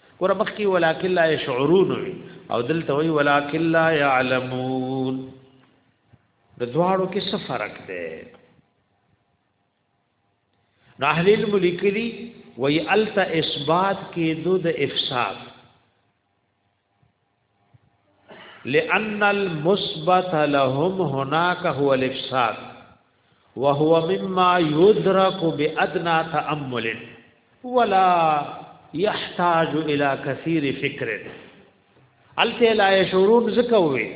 ګوره مخکې ولکن لا يشعرون وي او دلته وي ولکن لا يعلمون د دواړو کې څه فرق دی نو اهل علم لیکلي وي الته اثبات کې دو د افساد لأن المثبت لهم هناك هو الافساد وهو مما يدرك بأدنى تأمل ولا يحتاج الى كثير فكر الته لا يشعرون زکوي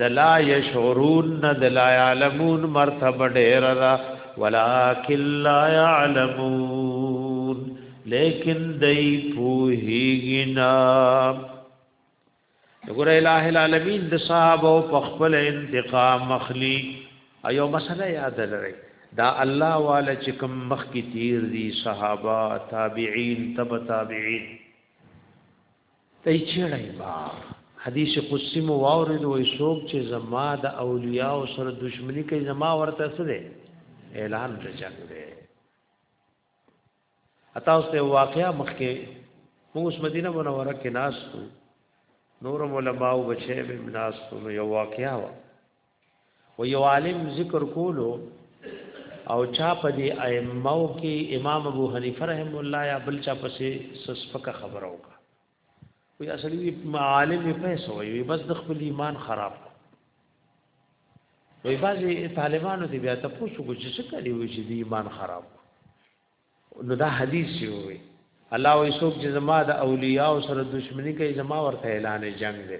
د لا یشعرون نه د لا یعلمون مرتبه ډیره ده ولکن لا یعلمون لیکن دای پوهیږنا وګوره الٰه العالمین د صحابه او په خپل انتقام مخلی ایو مسله یاد لرئ دا الله والا چې کوم مخ کی تیر دي صحابه تابعین تبع تابعین ای چړای با حدیث قدسی مو واورید وای سوک چې زما د اولیاء او سره دشمنی کوي زما ورته سره اعلان ته چنګ دی اتا اوس ته واقعیا مخکې موږ اوس مدینه منوره کې ناس نور علماء او بچې به ناس نو یو واقعیا و و یو عالم ذکر کولو او چا په دې ائمه کې امام ابو حنیفه رحم الله یا بل چا پسې سسپک خبره وکړه وی اصلي عالم په سو وی بس د خپل ایمان خراب وی بعضی طالبانو دې بیا تاسو کو چې څه کوي وی چې ایمان خراب نو دا حدیث یو وی الله وی څوک چې زما د اولیاء سره دښمنی کوي زما ورته اعلان جنگ دی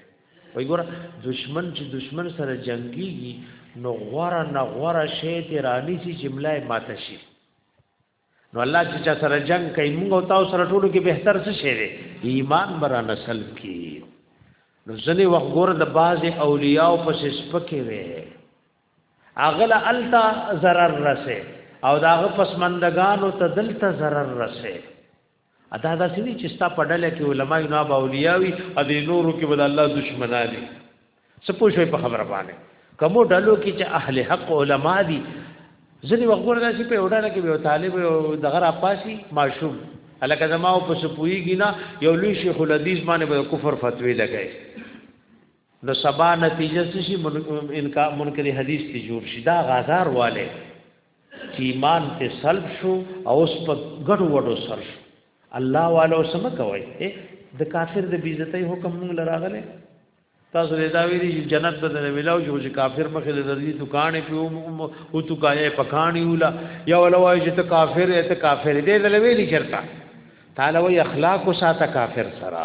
وای ګور دشمن چې دشمن سره جنگيږي نو غوړه نه غوړه شی ته رانی چې جمله ماته شي نو الله چې چا سره جنگ کوي موږ او تاسو سره ټولو کې بهتر څه شی دی ایمان برا نسل کې نو ځنې وخت ګور د باز اولیاء په سپکه وي اغل التا zarar رسه او داغه پسمندگانو ته دلته zarar رسه ادا دا سړي چې ستا په ډله کې علما نه با اولیاوي ا دې نورو کې بد الله دشمنانی سپو شوي په خبره باندې کومو ډلو کې چې اهل حق علما دي ځنی وګور دا چې په وډانه کې یو طالب یو دغه راپاسي معشوم الکه زما او په سپويږي نه یو لوی شیخ الحدیث باندې به کفر فتوی لګای نو سبا نتیجه څه شي انکار منکر حدیث ته جوړ شي دا غازار والے چې ایمان ته سلب شو او اوس په ګډو وډو سر شو الله والو سم کوي د کافر د بیزتۍ حکم موږ لراغله تاسو دا ویلي چې جنت به نه ملاو شو چې کافر مخې له درځي دکانې په او تو کایې پکانی ولا یا ولا وای چې ته کافر یې ته کافر دې دل ویلي چرتا تعالی وی اخلاق ساته کافر سره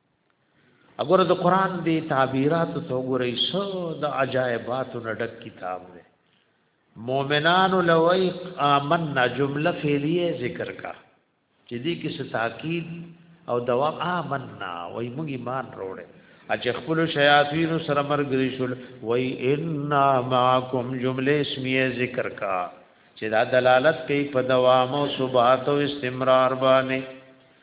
اګوره د قران دی تعبیرات ته وګورئ څو د عجایباتو نډک کتاب دی مؤمنان لوی آمنا جمله فعلیه ذکر کا چې دې کې څه تاکید او دوام آمنا وای موږ ایمان وروړي اچ خپل شیاطین سره مرګري شول وای ان معکم جمله اسمیه ذکر کا چې دا دلالت کوي په دوام او ثبات او استمرار باندې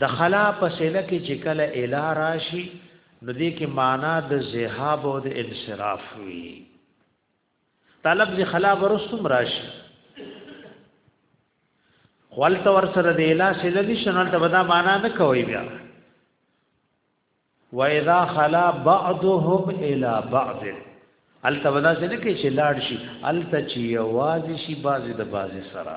د خلا په سله کې چې کله اله راشي نو دې کې معنا د ذهاب او د انصراف وي طلب ز خلا ورستم راشي خپلته ور سره د اله سله دي شنل ته بدا معنا نه کوي بیا و اذا خلا بعضهم الى بعض التبدا څه نه کې چې لاړ شي الته چې یوازې شي بازي د بازي سره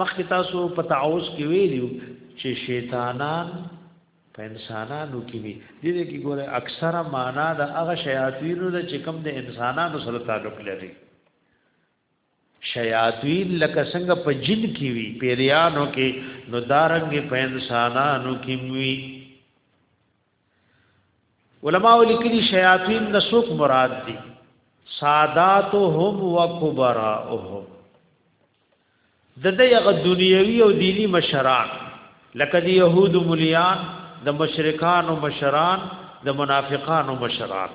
مخکې تاسو په تعوذ کې ویلو چې شیطانان په انسانانو کې وي د دې کې ګوره اکثره معنا د هغه شیاطینو د چې کوم د انسانانو سره تعلق لري شیاطین لکه څنګه په جن کې وي پیریانو کې نو دارنګ په انسانانو کې وي علماء لیکلي شیاطین د سوق مراد دي ساداتهم وکبراهم د دغه دنیوي او دینی مشران لکه د يهود مليان د مشرکان او مشران د منافقان او مشران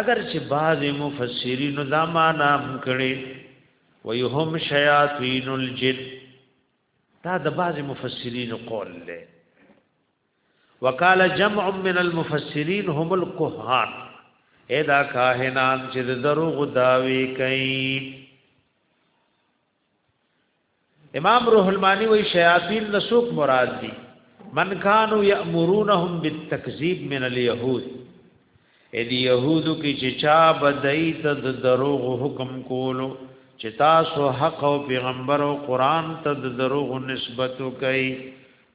اگر چې بعض مفسرین دا معنا هم کړي وي هم شیاطین الجن دا د بعض مفسرین قول دی وقال جمع من المفسرین هم القهان ادا کاهنان چې دروغ داوي کوي امام روح المانی وی شیاطین نسوک مراد دی من کانو یامرونهم بالتکذیب من اليهود اې دی یهودو کې چې چا بدای ته د دروغ حکم کولو چې تاسو حق او پیغمبر او قران ته د دروغ نسبت کوي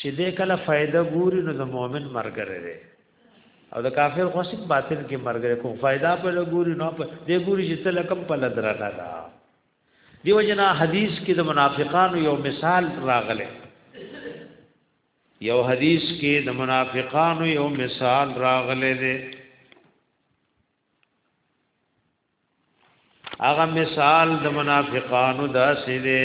چې دې کله فائدہ ګوري نو د مؤمن مرګره دی او د کافر خو سم باطن کې مرګره کوم فائدہ په لګوري نو په دې ګوري چې تل کم په لدر نه دا دیو جنا حدیث کې د منافقانو یو مثال راغله یو حدیث کې د منافقانو یو مثال راغله دی هغه مثال د منافقانو داسې دی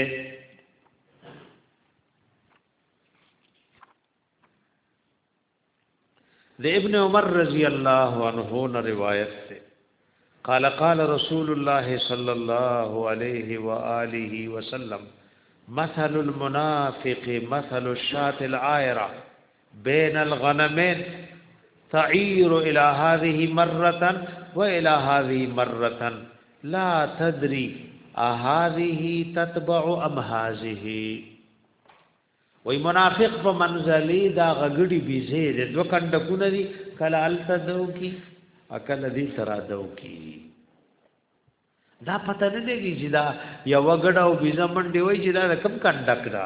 د ابن عمر رضی الله عنه نه روایت ده قال قال رسول الله صلى الله عليه واله وسلم مثل المنافق مثل الشاة العائره بین الغنمین تعیر الى هذه مره و الى هذه مره لا تدری اهذه تتبع ام هذه وای منافق په منزلی دا غګړي بيزه د دو کندکونه دي کله الته دو کی اکل دي سرا دو کی دا پته نه لګي چې دا یو غګړه او بيزه منډي وای چې دا کم کندک دا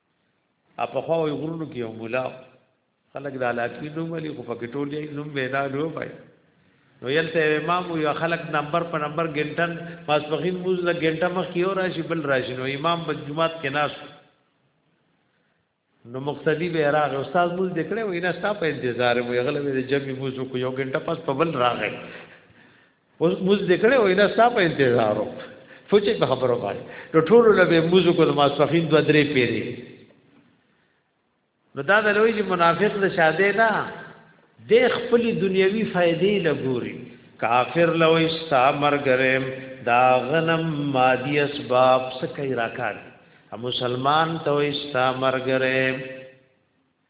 اپخوا وي غرونو کې یو مولا خلک د علاقې نوم لري خو پکې ټول یې نوم به نه لو پای نو یلته امام یو خلک نمبر په نمبر ګنټن ماسپخین موز له ګنټه مخ کې اور راشي بل راشي نو امام په جمعات کې ناس نو مقتدی به راغ استاد موز دکړې وې نه ستا په انتظار مو یغله د جمع موز کو یو ګنټه پس په بل راغې اوس موز دې کړې وای نه ستا په انتظار و فوچې په خبرو باندې نو ټول له به موز کو د ماسپخین دوه درې پیری نو دا د لوی چې منافق د شاده نه د خپل دنیوي فائدې لګوري کافر لوی ستا مرګرم دا غنم مادي اسباب سکه راکړي مسلمان ته استا مرګره